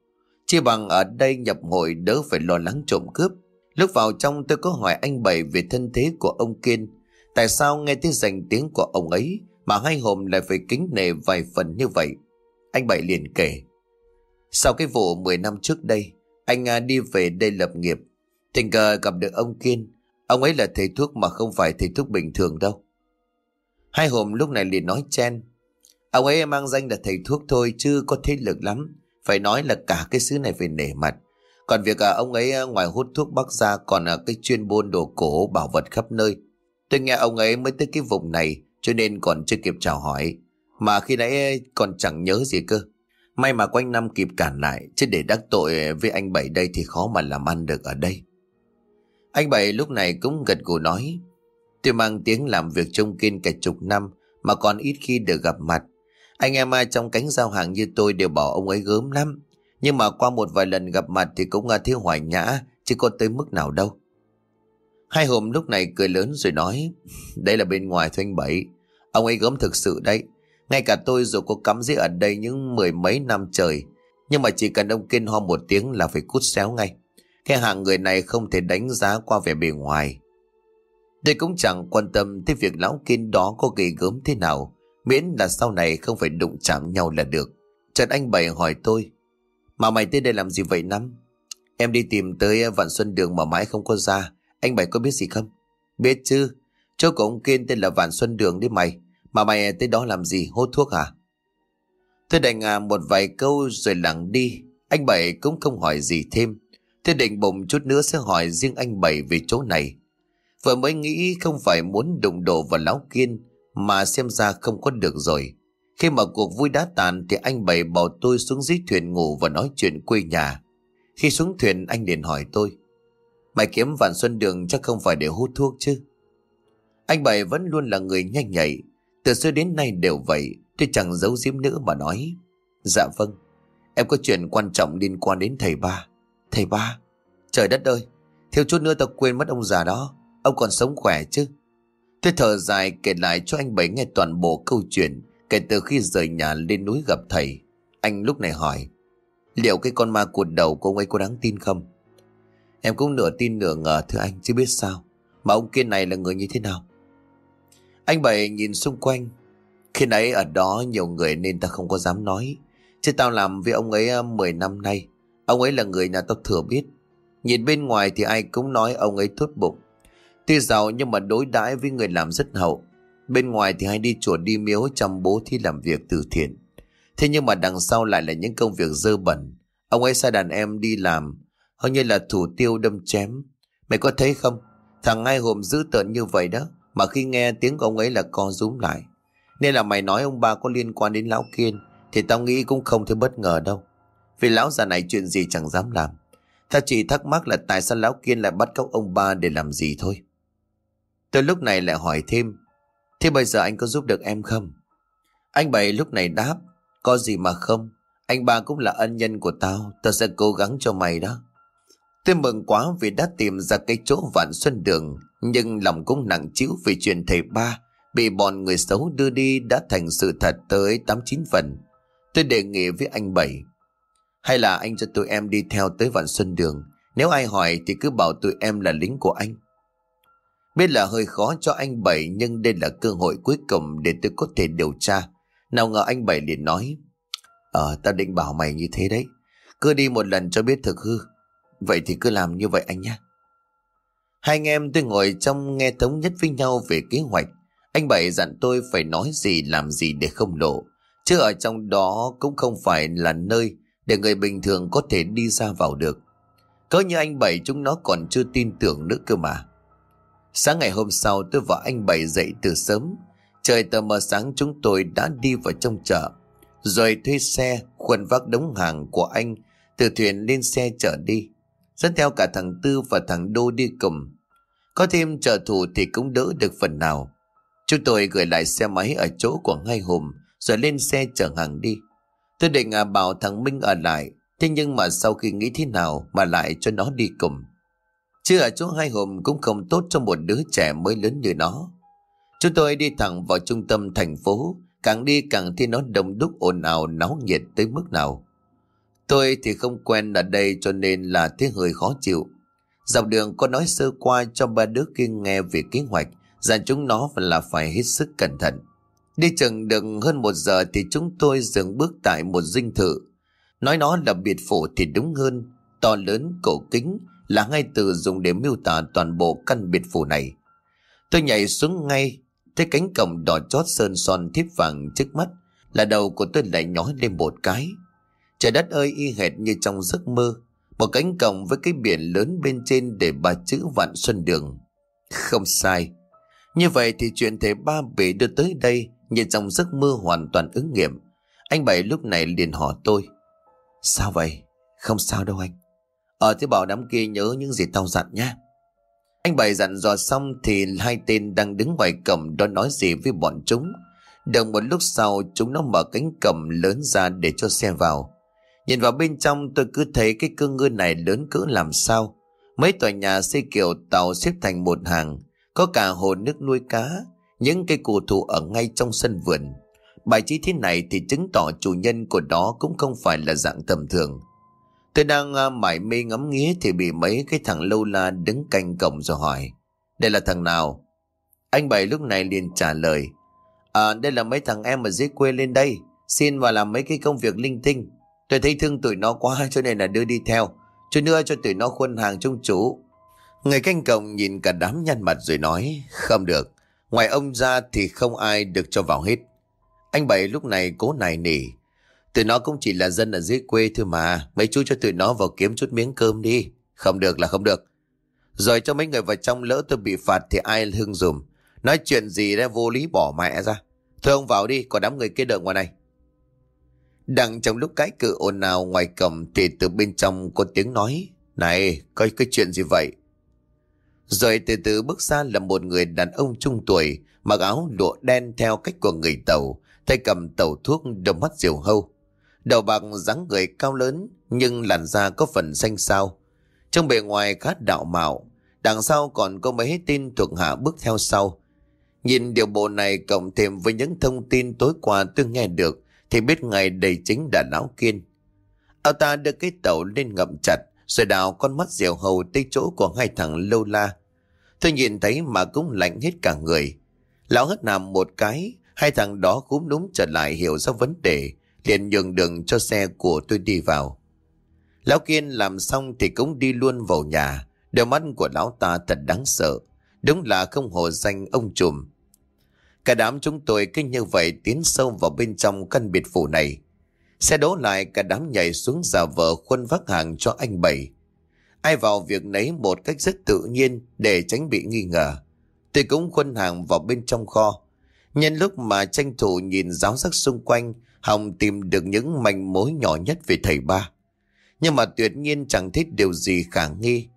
chỉ bằng ở đây nhập hội đỡ phải lo lắng trộm cướp. Lúc vào trong tôi có hỏi anh Bảy về thân thế của ông Kiên. Tại sao nghe tiếng danh tiếng của ông ấy mà hai hôm lại phải kính nể vài phần như vậy? Anh Bảy liền kể. Sau cái vụ 10 năm trước đây, anh à, đi về đây lập nghiệp. Tình cờ gặp được ông Kiên. Ông ấy là thầy thuốc mà không phải thầy thuốc bình thường đâu. Hai hôm lúc này liền nói chen. Ông ấy mang danh là thầy thuốc thôi chứ có thế lực lắm. Phải nói là cả cái xứ này phải nể mặt. Còn việc à, ông ấy à, ngoài hút thuốc bắc ra còn là cái chuyên buôn đồ cổ bảo vật khắp nơi. Tôi nghe ông ấy mới tới cái vùng này cho nên còn chưa kịp chào hỏi. Mà khi nãy à, còn chẳng nhớ gì cơ. May mà quanh năm kịp cản lại chứ để đắc tội với anh Bảy đây thì khó mà làm ăn được ở đây. Anh Bảy lúc này cũng gật gù nói Tôi mang tiếng làm việc trong kiên cả chục năm, mà còn ít khi được gặp mặt. Anh em ai trong cánh giao hàng như tôi đều bảo ông ấy gớm lắm. Nhưng mà qua một vài lần gặp mặt thì cũng thấy hoài nhã, chứ có tới mức nào đâu. Hai hôm lúc này cười lớn rồi nói, Đây là bên ngoài thôi anh Bảy Ông ấy gớm thực sự đấy Ngay cả tôi dù có cắm dễ ở đây những mười mấy năm trời, Nhưng mà chỉ cần ông kinh ho một tiếng là phải cút xéo ngay Cái hạng người này không thể đánh giá qua vẻ bề ngoài Tôi cũng chẳng quan tâm tới việc lão Kiên đó có gầy gớm thế nào Miễn là sau này không phải đụng chạm nhau là được Trần Anh Bảy hỏi tôi Mà mày tới đây làm gì vậy năm Em đi tìm tới Vạn Xuân Đường mà mãi không có ra anh Bảy có biết gì không? Biết chứ. Chỗ của ông Kiên tên là Vạn Xuân Đường đấy mày. Mà mày tới đó làm gì? Hốt thuốc hả? Tôi đành à, một vài câu rồi lặng đi. Anh Bảy cũng không hỏi gì thêm. Tôi định bụng chút nữa sẽ hỏi riêng anh Bảy về chỗ này. Vừa mới nghĩ không phải muốn đụng độ vào lão Kiên mà xem ra không có được rồi. Khi mà cuộc vui đã tàn thì anh Bảy bảo tôi xuống dưới thuyền ngủ và nói chuyện quê nhà. Khi xuống thuyền, anh liền hỏi tôi. Mày kiếm vạn xuân đường chắc không phải để hút thuốc chứ Anh Bảy vẫn luôn là người nhanh nhạy, Từ xưa đến nay đều vậy, Tôi chẳng giấu giếm nữa mà nói Dạ vâng Em có chuyện quan trọng liên quan đến thầy ba Thầy ba Trời đất ơi, Thiếu chút nữa tao quên mất ông già đó Ông còn sống khỏe chứ? Tôi thở dài kể lại cho anh Bảy nghe toàn bộ câu chuyện Kể từ khi rời nhà lên núi gặp thầy. Anh lúc này hỏi, Liệu cái con ma cuột đầu của ông ấy có đáng tin không? Em cũng nửa tin nửa ngờ, thưa anh chứ biết sao. Mà ông kia này là người như thế nào? Anh Bảy nhìn xung quanh, Khi nãy ở đó nhiều người nên ta không có dám nói. Chứ tao làm với ông ấy 10 năm nay, Ông ấy là người nhà tao thừa biết. Nhìn bên ngoài thì ai cũng nói ông ấy tốt bụng. Tuy giàu nhưng mà đối đãi với người làm rất hậu. Bên ngoài thì hay đi chùa đi miếu chăm bố thi làm việc từ thiện. Thế nhưng mà đằng sau lại là những công việc dơ bẩn. Ông ấy sai đàn em đi làm. Hầu như là thủ tiêu đâm chém. Mày có thấy không? Thằng ngay hồm dữ tợn như vậy đó, Mà khi nghe tiếng của ông ấy là co rúm lại. Nên là mày nói ông ba có liên quan đến lão kiên, Thì tao nghĩ cũng không thấy bất ngờ đâu. Vì lão già này chuyện gì chẳng dám làm. Ta chỉ thắc mắc là tại sao lão kiên lại bắt cóc ông ba để làm gì thôi. Tôi lúc này lại hỏi thêm Thế bây giờ anh có giúp được em không Anh Bảy lúc này đáp Có gì mà không Anh ba cũng là ân nhân của tao Tao sẽ cố gắng cho mày đó Tôi mừng quá vì đã tìm ra cái chỗ vạn xuân đường, nhưng lòng cũng nặng chịu vì chuyện thầy ba bị bọn người xấu đưa đi đã thành sự thật tới 89 phần. Tôi đề nghị với anh Bảy. Hay là anh cho tụi em đi theo tới vạn xuân đường, nếu ai hỏi thì cứ bảo tụi em là lính của anh. Biết là hơi khó cho anh Bảy nhưng đây là cơ hội cuối cùng để tôi có thể điều tra. Nào ngờ anh Bảy liền nói, Ờ, ta định bảo mày như thế đấy. Cứ đi một lần cho biết thực hư. Vậy thì cứ làm như vậy anh nhé. Hai anh em tôi ngồi trong nghe thống nhất với nhau về kế hoạch. Anh Bảy dặn tôi phải nói gì làm gì để không lộ. Chứ ở trong đó cũng không phải là nơi để người bình thường có thể đi ra vào được. Có như anh Bảy chúng nó còn chưa tin tưởng nữa cơ mà. Sáng ngày hôm sau tôi và anh Bảy dậy từ sớm. Trời tờ mờ sáng chúng tôi đã đi vào trong chợ. Rồi thuê xe khuân vác đống hàng của anh từ thuyền lên xe chở đi dẫn theo cả thằng Tư và thằng Đô đi cùng. Có thêm trợ thủ thì cũng đỡ được phần nào. Chúng tôi gửi lại xe máy ở chỗ của ngay hùm rồi lên xe chở hàng đi. Tôi định à bảo thằng Minh ở lại, thế nhưng mà sau khi nghĩ thế nào mà lại cho nó đi cùng. Chứ ở chỗ hai hôm cũng không tốt cho một đứa trẻ mới lớn như nó. Chúng tôi đi thẳng vào trung tâm thành phố, càng đi càng thấy nó đông đúc ồn ào náo nhiệt tới mức nào. Tôi thì không quen ở đây cho nên là thấy hơi khó chịu. Dọc đường có nói sơ qua cho ba đứa kia nghe về kế hoạch, dặn chúng nó là phải hết sức cẩn thận. Đi chừng được hơn một giờ thì chúng tôi dừng bước tại một dinh thự. Nói nó là biệt phủ thì đúng hơn, to lớn, cổ kính là ngay từ dùng để miêu tả toàn bộ căn biệt phủ này. Tôi nhảy xuống ngay, thấy cánh cổng đỏ chót sơn son thiếp vàng trước mắt, là đầu của tôi lại nhói lên một cái. Trời đất ơi y hệt như trong giấc mơ. Một cánh cổng với cái biển lớn bên trên để ba chữ vạn xuân đường. Không sai. Như vậy thì chuyện thầy ba bị đưa tới đây như trong giấc mơ hoàn toàn ứng nghiệm. Anh Bảy lúc này liền hỏi tôi. Sao vậy? Không sao đâu anh. Ờ thế bảo đám kia nhớ những gì tao dặn nhá. Anh bày dặn dò xong thì hai tên đang đứng ngoài cổng đó nói gì với bọn chúng. Được một lúc sau, chúng nó mở cánh cổng lớn ra để cho xe vào. Nhìn vào bên trong, tôi cứ thấy cái cương ngư này lớn cỡ làm sao. Mấy tòa nhà xây kiểu tàu xếp thành một hàng. Có cả hồ nước nuôi cá. Những cây cổ thụ ở ngay trong sân vườn. Bài trí thế này thì chứng tỏ chủ nhân của đó cũng không phải là dạng tầm thường. Tôi đang à, mải mê ngắm nghía thì bị mấy cái thằng lâu la đứng canh cổng rồi hỏi. Đây là thằng nào? Anh Bảy lúc này liền trả lời. À đây là mấy thằng em ở dưới quê lên đây. Xin vào làm mấy cái công việc linh tinh. Tôi thấy thương tụi nó quá cho nên là đưa đi theo. Cho nữa cho tụi nó khuôn hàng trong chủ. Người canh cổng nhìn cả đám nhăn mặt rồi nói. Không được. Ngoài ông ra thì không ai được cho vào hết. Anh Bảy lúc này cố nài nỉ. Tụi nó cũng chỉ là dân ở dưới quê thôi mà. Mấy chú cho tụi nó vào kiếm chút miếng cơm đi. Không được là không được. Rồi cho mấy người vào trong lỡ tôi bị phạt thì ai hưng dùm. Nói chuyện gì đã vô lý bỏ mẹ ra. Thôi ông vào đi, còn đám người kia đợi ngoài này. Đang trong lúc cái cự ồn nào ngoài cổng thì từ bên trong có tiếng nói. Này, coi cái chuyện gì vậy? Rồi từ từ bước ra là một người đàn ông trung tuổi, mặc áo lụa đen theo cách của người tàu, tay cầm tàu thuốc đôi mắt diều hâu. Đầu bạc dáng người cao lớn nhưng làn da có phần xanh xao. Trong bề ngoài khá đạo mạo, đằng sau còn có mấy tin thuộc hạ bước theo sau. Nhìn điều bộ này cộng thêm với những thông tin tối qua tôi nghe được thì biết ngày đầy chính đã lão kiên. Ông ta đưa cái tàu lên ngậm chặt rồi đào con mắt diều hầu tới chỗ của hai thằng lâu la. Tôi nhìn thấy mà cũng lạnh hết cả người. Lão hất nằm một cái, hai thằng đó cúm núm trở lại hiểu ra vấn đề, liền nhường đường cho xe của tôi đi vào. Lão Kiên làm xong thì cũng đi luôn vào nhà, đôi mắt của lão ta thật đáng sợ, đúng là không hồ danh ông trùm. Cả đám chúng tôi cứ như vậy tiến sâu vào bên trong căn biệt phủ này. Xe đỗ lại cả đám nhảy xuống giả vờ khuân vác hàng cho anh Bảy. Ai vào việc nấy một cách rất tự nhiên để tránh bị nghi ngờ. Tôi cũng khuân hàng vào bên trong kho. Nhân lúc mà tranh thủ nhìn giáo giác xung quanh, Hồng tìm được những manh mối nhỏ nhất về thầy ba. Nhưng mà tuyệt nhiên chẳng thích điều gì khả nghi.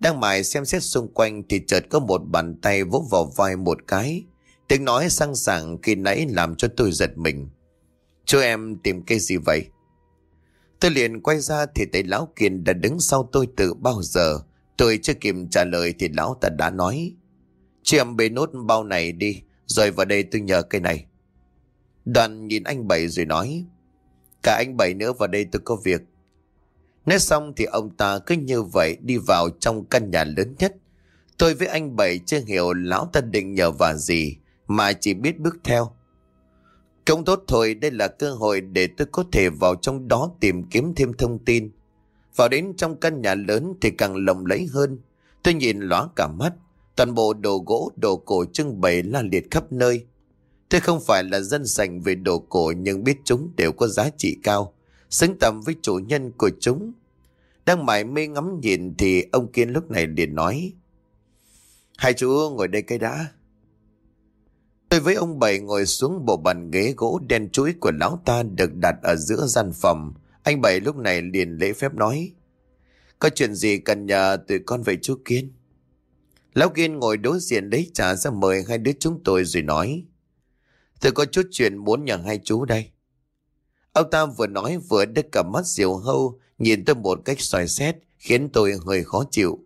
Đang mải xem xét xung quanh thì chợt có một bàn tay vỗ vào vai một cái. Tiếng nói sang sảng khi nãy làm cho tôi giật mình. Chú em tìm cái gì vậy? Tôi liền quay ra thì thấy Lão Kiên đã đứng sau tôi từ bao giờ. Tôi chưa kịp trả lời thì Lão ta đã nói. Chị em bê nốt bao này đi, rồi vào đây tôi nhờ cây này. Đoàn nhìn anh Bảy rồi nói. Cả anh Bảy nữa vào đây tôi có việc. Nói xong thì ông ta cứ như vậy đi vào trong căn nhà lớn nhất. Tôi với anh Bảy chưa hiểu lão ta định nhờ vào gì mà chỉ biết bước theo. Công tốt thôi, đây là cơ hội để tôi có thể vào trong đó tìm kiếm thêm thông tin. Vào đến trong căn nhà lớn thì càng lộng lẫy hơn. Tôi nhìn lóa cả mắt, toàn bộ đồ gỗ, đồ cổ trưng bày la liệt khắp nơi. Tôi không phải là dân sành về đồ cổ nhưng biết chúng đều có giá trị cao, xứng tầm với chủ nhân của chúng. Đang mải mê ngắm nhìn thì ông Kiên lúc này liền nói. Hai chú ngồi đây cái đã. Tôi với ông Bảy ngồi xuống bộ bàn ghế gỗ đen chuối của lão ta được đặt ở giữa gian phòng. Anh Bảy lúc này liền lễ phép nói. Có chuyện gì cần nhờ tụi con vậy chú Kiên? Lão Kiên ngồi đối diện lấy trà ra mời hai đứa chúng tôi rồi nói. Tôi có chút chuyện muốn nhờ hai chú đây. Ông ta vừa nói vừa đưa cả mắt diều hâu, nhìn tôi một cách soi xét, khiến tôi hơi khó chịu.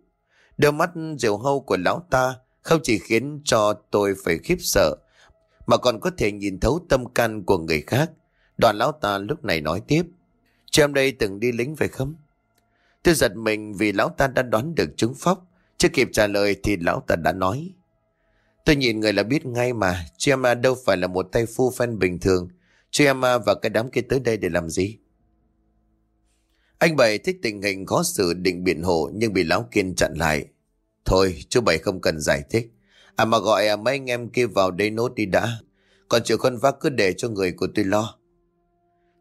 Đôi mắt diều hâu của lão ta không chỉ khiến cho tôi phải khiếp sợ, mà còn có thể nhìn thấu tâm can của người khác. Đoàn lão ta lúc này nói tiếp. Cho em đây từng đi lính phải không? Tôi giật mình vì lão ta đã đoán được trúng phóc. Chưa kịp trả lời thì lão ta đã nói. Tôi nhìn người là biết ngay mà. Chị em à, đâu phải là một tay phu phen bình thường. Chị em à, và cái đám kia tới đây để làm gì? Anh Bảy thích tình hình khó xử định biện hộ nhưng bị lão kiên chặn lại. Thôi, chú Bảy không cần giải thích. À mà gọi à, mấy anh em kia vào đây nốt đi đã. Còn chuyện con vác cứ để cho người của tôi lo.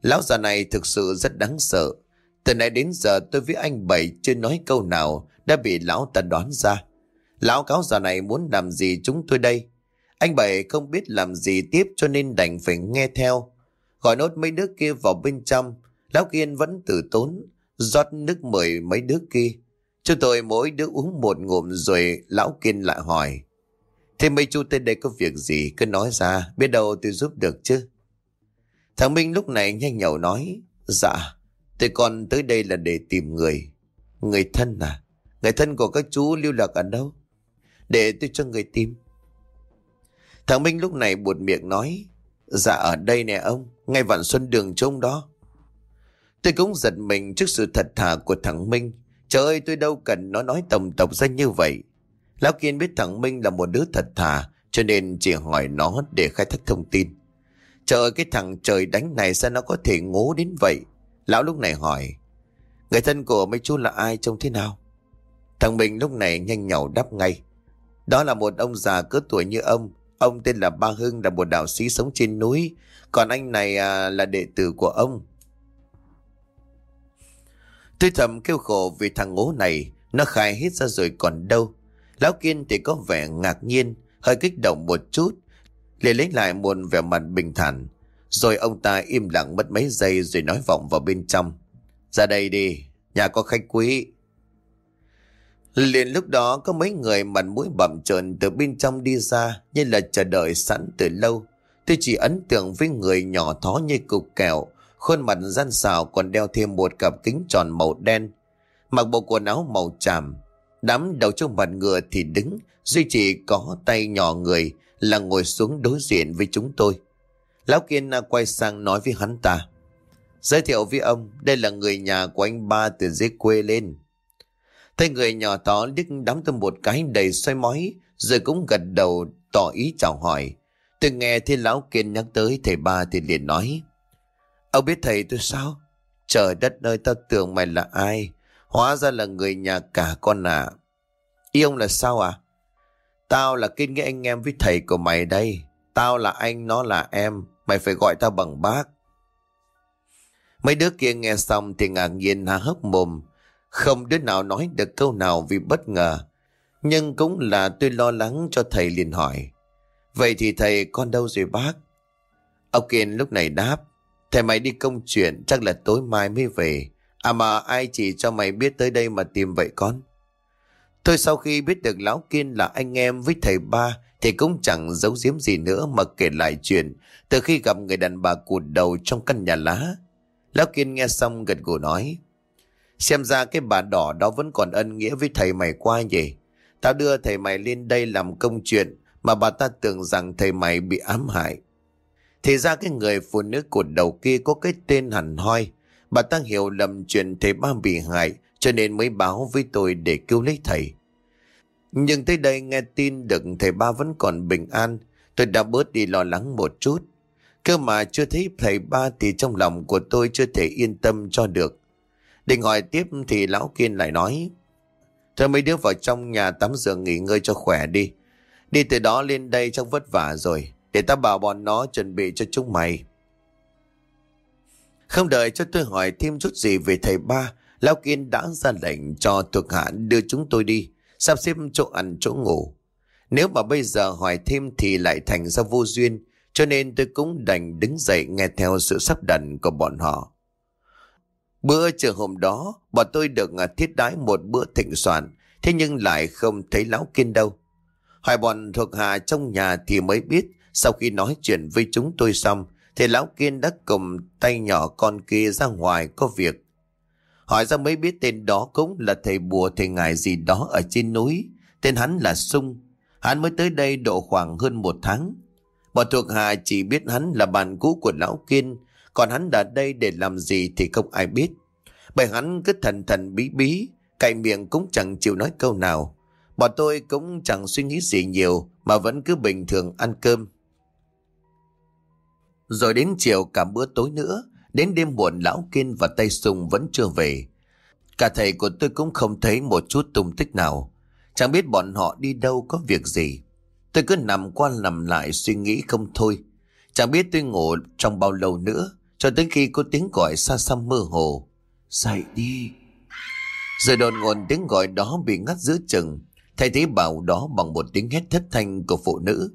Lão già này thực sự rất đáng sợ. Từ nãy đến giờ tôi với anh Bảy chưa nói câu nào đã bị lão ta đoán ra. Lão cáo già này muốn làm gì chúng tôi đây? Anh Bảy không biết làm gì tiếp cho nên đành phải nghe theo. Gọi nốt mấy đứa kia vào bên trong. Lão Kiên vẫn tử tốn, rót nước mời mấy đứa kia. Chúng tôi mỗi đứa uống một ngụm rồi Lão Kiên lại hỏi. Thế mấy chú tới đây có việc gì cứ nói ra, biết đâu tôi giúp được chứ. Thằng Minh lúc này nhanh nhậu nói, dạ, tôi còn tới đây là để tìm người. Người thân à? Người thân của các chú lưu lạc ở đâu? Để tôi cho người tìm. Thằng Minh lúc này buột miệng nói, dạ ở đây nè ông, ngay vạn xuân đường trông đó. Tôi cũng giật mình trước sự thật thà của thằng Minh. Trời ơi tôi đâu cần nó nói tầm tộc ra như vậy. Lão Kiên biết thằng Minh là một đứa thật thà cho nên chỉ hỏi nó để khai thác thông tin. Trời ơi cái thằng trời đánh này sao nó có thể ngố đến vậy? Lão lúc này hỏi Người thân của mấy chú là ai trông thế nào? Thằng Minh lúc này nhanh nhảu đáp ngay đó là một ông già cỡ tuổi như ông. Ông tên là Ba Hưng là một đạo sĩ sống trên núi. Còn anh này à, là đệ tử của ông. Tôi thầm kêu khổ vì thằng ngố này Nó khai hết ra rồi còn đâu. Lão Kiên thì có vẻ ngạc nhiên Hơi kích động một chút liền lấy lại một vẻ mặt bình thản. Rồi ông ta im lặng mất mấy giây Rồi nói vọng vào bên trong. Ra đây đi Nhà có khách quý. Liền lúc đó có mấy người mặt mũi bẩm trợn từ bên trong đi ra như là chờ đợi sẵn từ lâu. Tôi chỉ ấn tượng với người nhỏ thó như cục kẹo, khuôn mặt gian xào còn đeo thêm một cặp kính tròn màu đen. Mặc bộ quần áo màu tràm, đám đầu trong mặt ngựa thì đứng, duy chỉ có tay nhỏ người là ngồi xuống đối diện với chúng tôi. Lão Kiên quay sang nói với hắn ta. Giới thiệu với ông, đây là người nhà của anh ba từ dưới quê lên. Thấy người nhỏ tỏ liếc đám tôi một cái đầy xoay mói, rồi cũng gật đầu tỏ ý chào hỏi. Tôi nghe thì lão kiên nhắc tới thầy ba thì liền nói. Ông biết thầy tôi sao? Trời đất ơi tao tưởng mày là ai? Hóa ra là người nhà cả con à. Ý ông là sao à? Tao là kinh nghĩa anh em với thầy của mày đây. Tao là anh, nó là em. Mày phải gọi tao bằng bác. Mấy đứa kia nghe xong thì ngạc nhiên há hốc mồm. Không đứa nào nói được câu nào vì bất ngờ. Nhưng cũng là tôi lo lắng cho thầy liền hỏi. Vậy thì thầy con đâu rồi bác? Ông Kiên lúc này đáp. Thầy mày đi công chuyện, chắc là tối mai mới về. À mà ai chỉ cho mày biết tới đây mà tìm vậy con? Tôi sau khi biết được Lão Kiên là anh em với thầy ba, thì cũng chẳng giấu giếm gì nữa mà kể lại chuyện từ khi gặp người đàn bà cụt đầu trong căn nhà lá. Lão Kiên nghe xong gật gù nói Xem ra cái bà đỏ đó vẫn còn ân nghĩa với thầy mày qua nhỉ. Tao đưa thầy mày lên đây làm công chuyện mà bà ta tưởng rằng thầy mày bị ám hại. Thì ra cái người phụ nữ cột đầu kia có cái tên hẳn hoi. Bà ta hiểu lầm chuyện thầy ba bị hại cho nên mới báo với tôi để cứu lấy thầy. Nhưng tới đây nghe tin được thầy ba vẫn còn bình an, tôi đã bớt đi lo lắng một chút. Cơ mà chưa thấy thầy ba thì trong lòng của tôi chưa thể yên tâm cho được. Định hỏi tiếp thì lão kiên lại nói. Thôi mấy đứa vào trong nhà tắm giường nghỉ ngơi cho khỏe đi. Đi từ đó lên đây trong vất vả rồi. Để ta bảo bọn nó chuẩn bị cho chúng mày. Không đợi cho tôi hỏi thêm chút gì về thầy ba, Lão Kiên đã ra lệnh cho thuộc hạ đưa chúng tôi đi, sắp xếp chỗ ăn chỗ ngủ. Nếu mà bây giờ hỏi thêm thì lại thành ra vô duyên, cho nên tôi cũng đành đứng dậy nghe theo sự sắp đặt của bọn họ. Bữa trưa hôm đó, bọn tôi được à, thiết đái một bữa thịnh soạn, thế nhưng lại không thấy Lão Kiên đâu. Hỏi bọn thuộc hạ trong nhà thì mới biết, sau khi nói chuyện với chúng tôi xong, thì Lão Kiên đã cầm tay nhỏ con kia ra ngoài có việc. Hỏi ra mới biết tên đó cũng là thầy bùa thầy ngài gì đó ở trên núi. Tên hắn là Sung. Hắn mới tới đây độ khoảng hơn một tháng. Bọn thuộc hạ chỉ biết hắn là bạn cũ của Lão Kiên, còn hắn đã đây để làm gì thì không ai biết. Bởi hắn cứ thần thần bí bí, cạy miệng cũng chẳng chịu nói câu nào. Bọn tôi cũng chẳng suy nghĩ gì nhiều mà vẫn cứ bình thường ăn cơm. Rồi đến chiều cả bữa tối nữa, đến đêm muộn lão kiên và tây sùng vẫn chưa về. Cả thầy của tôi cũng không thấy một chút tung tích nào. Chẳng biết bọn họ đi đâu có việc gì. Tôi cứ nằm qua nằm lại suy nghĩ không thôi. Chẳng biết tôi ngủ trong bao lâu nữa. Cho tới khi có tiếng gọi xa xăm mơ hồ, Dậy đi. Rồi đột ngột tiếng gọi đó bị ngắt giữa chừng. Thay thế bảo đó bằng một tiếng hét thất thanh của phụ nữ.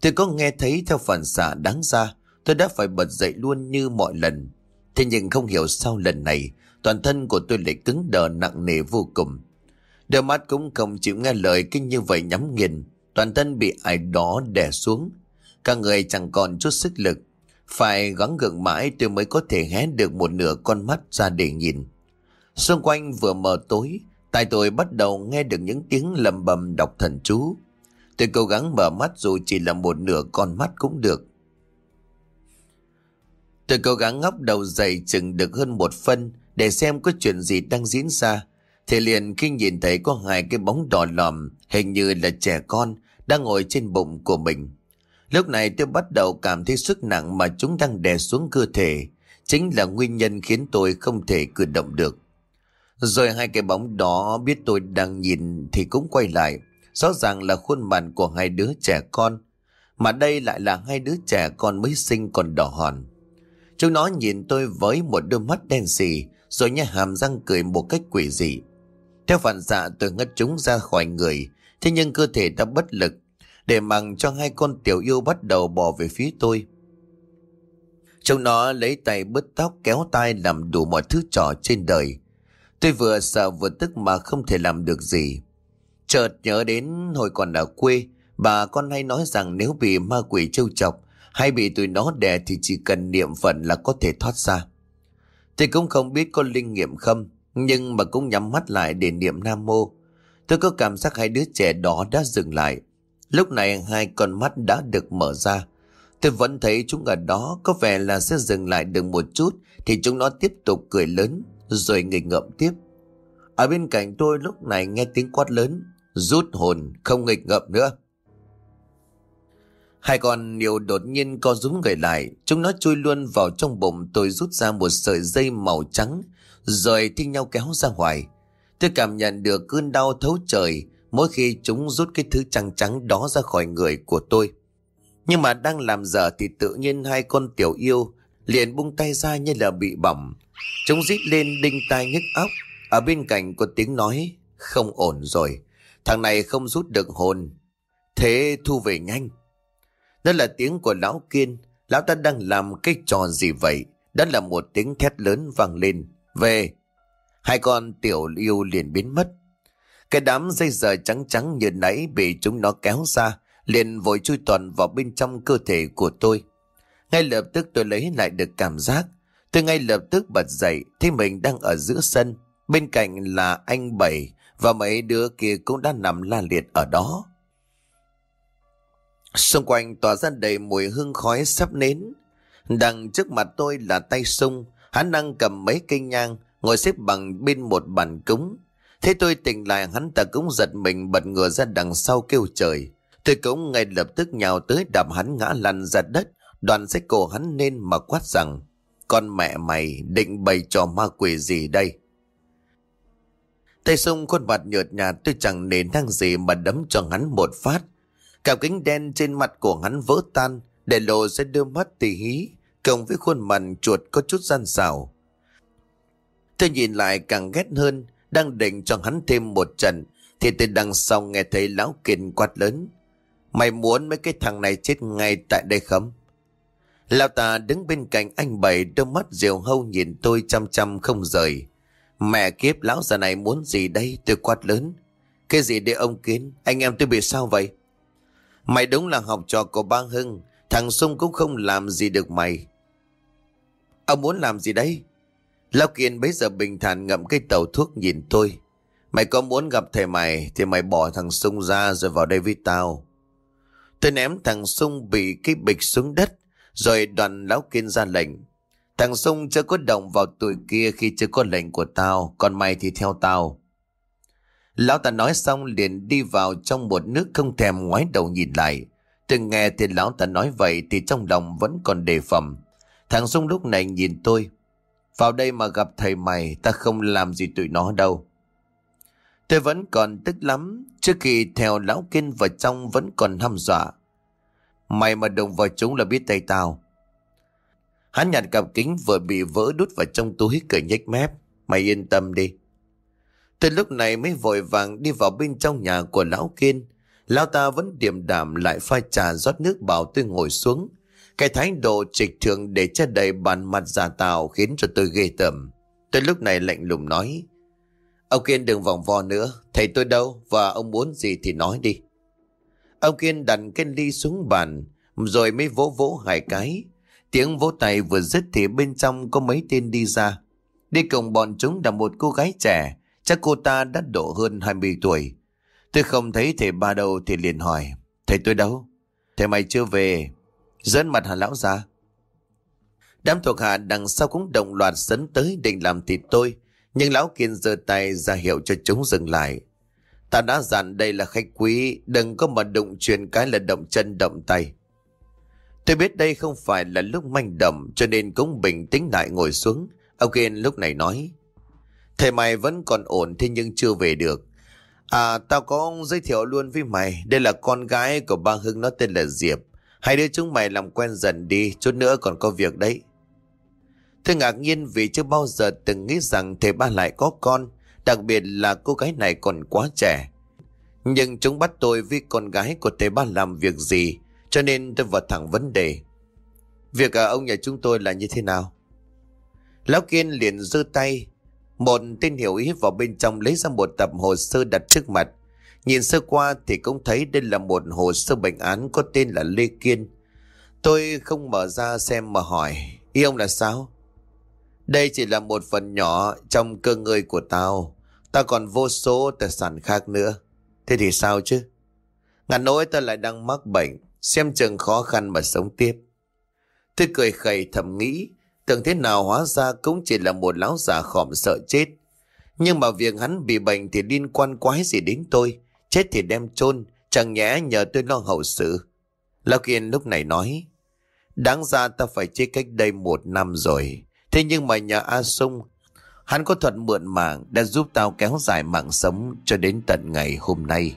Tôi có nghe thấy theo phản xạ đáng ra, Tôi đã phải bật dậy luôn như mọi lần. Thế nhưng không hiểu sao lần này, Toàn thân của tôi lại cứng đờ nặng nề vô cùng. Đôi mắt cũng không chịu nghe lời kinh như vậy nhắm nghiền, Toàn thân bị ai đó đè xuống. Cả người chẳng còn chút sức lực. Phải gắng gượng mãi tôi mới có thể hé được một nửa con mắt ra để nhìn Xung quanh vừa mờ tối, Tai tôi bắt đầu nghe được những tiếng lầm bầm đọc thần chú Tôi cố gắng mở mắt dù chỉ là một nửa con mắt cũng được Tôi cố gắng ngóc đầu dậy chừng được hơn một phân để xem có chuyện gì đang diễn ra. Thì liền khi nhìn thấy có hai cái bóng đỏ lòm, hình như là trẻ con đang ngồi trên bụng của mình. Lúc này tôi bắt đầu cảm thấy sức nặng mà chúng đang đè xuống cơ thể. Chính là nguyên nhân khiến tôi không thể cử động được. Rồi hai cái bóng đó biết tôi đang nhìn thì cũng quay lại. Rõ ràng là khuôn mặt của hai đứa trẻ con. Mà đây lại là hai đứa trẻ con mới sinh còn đỏ hòn. Chúng nó nhìn tôi với một đôi mắt đen xì rồi nhai hàm răng cười một cách quỷ dị. Theo phản xạ tôi ngất chúng ra khỏi người, thế nhưng cơ thể đã bất lực, để mặc cho hai con tiểu yêu bắt đầu bò về phía tôi. Chúng nó lấy tay bứt tóc kéo tay làm đủ mọi thứ trò trên đời. Tôi vừa sợ vừa tức mà không thể làm được gì. Chợt nhớ đến hồi còn ở quê, bà con hay nói rằng nếu bị ma quỷ trêu chọc hay bị tụi nó đè thì chỉ cần niệm phận là có thể thoát ra. Tôi cũng không biết có linh nghiệm không, nhưng mà cũng nhắm mắt lại để niệm Nam Mô. Tôi có cảm giác hai đứa trẻ đó đã dừng lại. Lúc này hai con mắt đã được mở ra. Tôi vẫn thấy chúng ở đó có vẻ là sẽ dừng lại được một chút thì chúng nó tiếp tục cười lớn rồi nghịch ngợm tiếp. Ở bên cạnh tôi lúc này nghe tiếng quát lớn, rút hồn, không nghịch ngợm nữa. Hai con nhiều đột nhiên co rúm người lại, chúng nó chui luôn vào trong bụng tôi rút ra một sợi dây màu trắng, rồi thi nhau kéo ra ngoài. Tôi cảm nhận được cơn đau thấu trời mỗi khi chúng rút cái thứ trắng trắng đó ra khỏi người của tôi. Nhưng mà đang làm dở thì tự nhiên hai con tiểu yêu liền bung tay ra như là bị bỏng. Chúng rít lên đinh tai nhức óc. Ở bên cạnh có tiếng nói, không ổn rồi. Thằng này không rút được hồn. Thế thu về nhanh. Đó là tiếng của lão kiên. Lão ta đang làm cái trò gì vậy? Đó là một tiếng thét lớn vang lên. Về! Hai con tiểu yêu liền biến mất. Cái đám dây giờ trắng trắng như nãy bị chúng nó kéo ra, liền vội chui toàn vào bên trong cơ thể của tôi. Ngay lập tức tôi lấy lại được cảm giác. Tôi ngay lập tức bật dậy, thấy mình đang ở giữa sân. Bên cạnh là anh Bảy và mấy đứa kia cũng đang nằm la liệt ở đó. Xung quanh tỏa ra đầy mùi hương khói sắp nến. Đằng trước mặt tôi là tay sung, hắn đang cầm mấy cây nhang, ngồi xếp bằng bên một bàn cúng. Thế tôi tỉnh lại hắn ta cũng giật mình bật ngửa ra đằng sau kêu trời. Tôi cũng ngay lập tức nhào tới đạp hắn ngã lăn ra đất, đoàn sách cổ hắn lên mà quát rằng Con mẹ mày định bày trò ma quỷ gì đây? Tay sung khuôn mặt nhợt nhạt tôi chẳng nề năng gì mà đấm cho hắn một phát. Cặp kính đen trên mặt của hắn vỡ tan, để lộ ra đôi mắt tỉ hí, cộng với khuôn mặt chuột có chút gian xảo. Tôi nhìn lại càng ghét hơn, đang định cho hắn thêm một trận, thì từ đằng sau nghe thấy lão kiên quát lớn. Mày muốn mấy cái thằng này chết ngay tại đây không? Lão ta đứng bên cạnh anh bảy đôi mắt diều hâu nhìn tôi chăm chăm không rời. Mẹ kiếp lão già này muốn gì đây tôi quát lớn. Cái gì để ông kiến anh em tôi bị sao vậy? Mày đúng là học trò của ba Hưng Thằng Sung cũng không làm gì được mày Ông muốn làm gì đấy Lão Kiên bây giờ bình thản ngậm cái tàu thuốc nhìn tôi Mày có muốn gặp thầy mày Thì mày bỏ thằng Sung ra rồi vào đây với tao Tôi ném thằng Sung bị cái bịch xuống đất, Rồi đoàn Lão Kiên ra lệnh Thằng Sung chưa có động vào tuổi kia khi chưa có lệnh của tao, Còn mày thì theo tao Lão ta nói xong liền đi vào trong một nước không thèm ngoái đầu nhìn lại. Từng nghe thì lão ta nói vậy thì trong lòng vẫn còn đề phòng. Thằng Dung lúc này nhìn tôi. Vào đây mà gặp thầy mày, ta không làm gì tụi nó đâu. Tôi vẫn còn tức lắm. Trước khi theo lão kinh vào trong vẫn còn hăm dọa. Mày mà đồng vào chúng là biết tay tao. Hắn nhặt cặp kính vừa bị vỡ đút vào trong túi, cười nhếch mép. Mày yên tâm đi. Từ lúc này mới vội vàng đi vào bên trong nhà của Lão Kiên. Lão ta vẫn điềm đạm lại pha trà rót nước bảo tôi ngồi xuống. Cái thái độ trịch thượng để che đầy bàn mặt giả tạo khiến cho tôi ghê tởm. Tôi lúc này lạnh lùng nói. Ông Kiên đừng vòng vo nữa, thầy tôi đâu và ông muốn gì thì nói đi. Ông Kiên đặt cái ly xuống bàn, rồi mới vỗ vỗ hai cái. Tiếng vỗ tay vừa dứt thì bên trong có mấy tên đi ra. Đi cùng bọn chúng là một cô gái trẻ, chắc cô ta đã độ hơn 20 tuổi. Tôi không thấy thầy ba đâu thì liền hỏi, thầy tôi đâu? Thầy mày chưa về, dẫn mặt hà lão ra. Đám thuộc hạ đằng sau cũng đồng loạt dẫn tới định làm thịt tôi, nhưng lão kiên giơ tay ra hiệu cho chúng dừng lại. Ta đã dặn đây là khách quý, đừng có mà đụng chuyện cái là động chân động tay. Tôi biết đây không phải là lúc manh động cho nên cũng bình tĩnh lại ngồi xuống. Ông Kiên lúc này nói, Thầy mày vẫn còn ổn thế nhưng chưa về được. À, tao có giới thiệu luôn với mày, đây là con gái của ba Hưng nó tên là Diệp. Hai đứa chúng mày làm quen dần đi, chút nữa còn có việc đấy. Thế ngạc nhiên vì chưa bao giờ từng nghĩ rằng thầy ba lại có con, đặc biệt là cô gái này còn quá trẻ. Nhưng chúng bắt tôi với con gái của thầy ba làm việc gì, cho nên tôi vào thẳng vấn đề. Việc ở ông nhà chúng tôi là như thế nào? Lão Kiên liền giơ tay, một tên hiểu ý vào bên trong lấy ra một tập hồ sơ đặt trước mặt. Nhìn sơ qua thì cũng thấy đây là một hồ sơ bệnh án có tên là Lê Kiên. Tôi không mở ra xem mà hỏi, ý ông là sao? Đây chỉ là một phần nhỏ trong cơ ngơi của tao. Tao còn vô số tài sản khác nữa. Thế thì sao chứ? Ngàn nỗi ta lại đang mắc bệnh, xem chừng khó khăn mà sống tiếp. Tôi cười khẩy thầm nghĩ, tưởng thế nào hóa ra cũng chỉ là một lão già khỏm sợ chết. Nhưng mà việc hắn bị bệnh thì liên quan quái gì đến tôi, chết thì đem chôn chẳng nhẽ nhờ tôi lo hậu sự. Lão Kiên lúc này nói, đáng ra ta phải chia cách đây một năm rồi. Thế nhưng mà nhà A Sung, hắn có thuật mượn mạng đã giúp tao kéo dài mạng sống cho đến tận ngày hôm nay.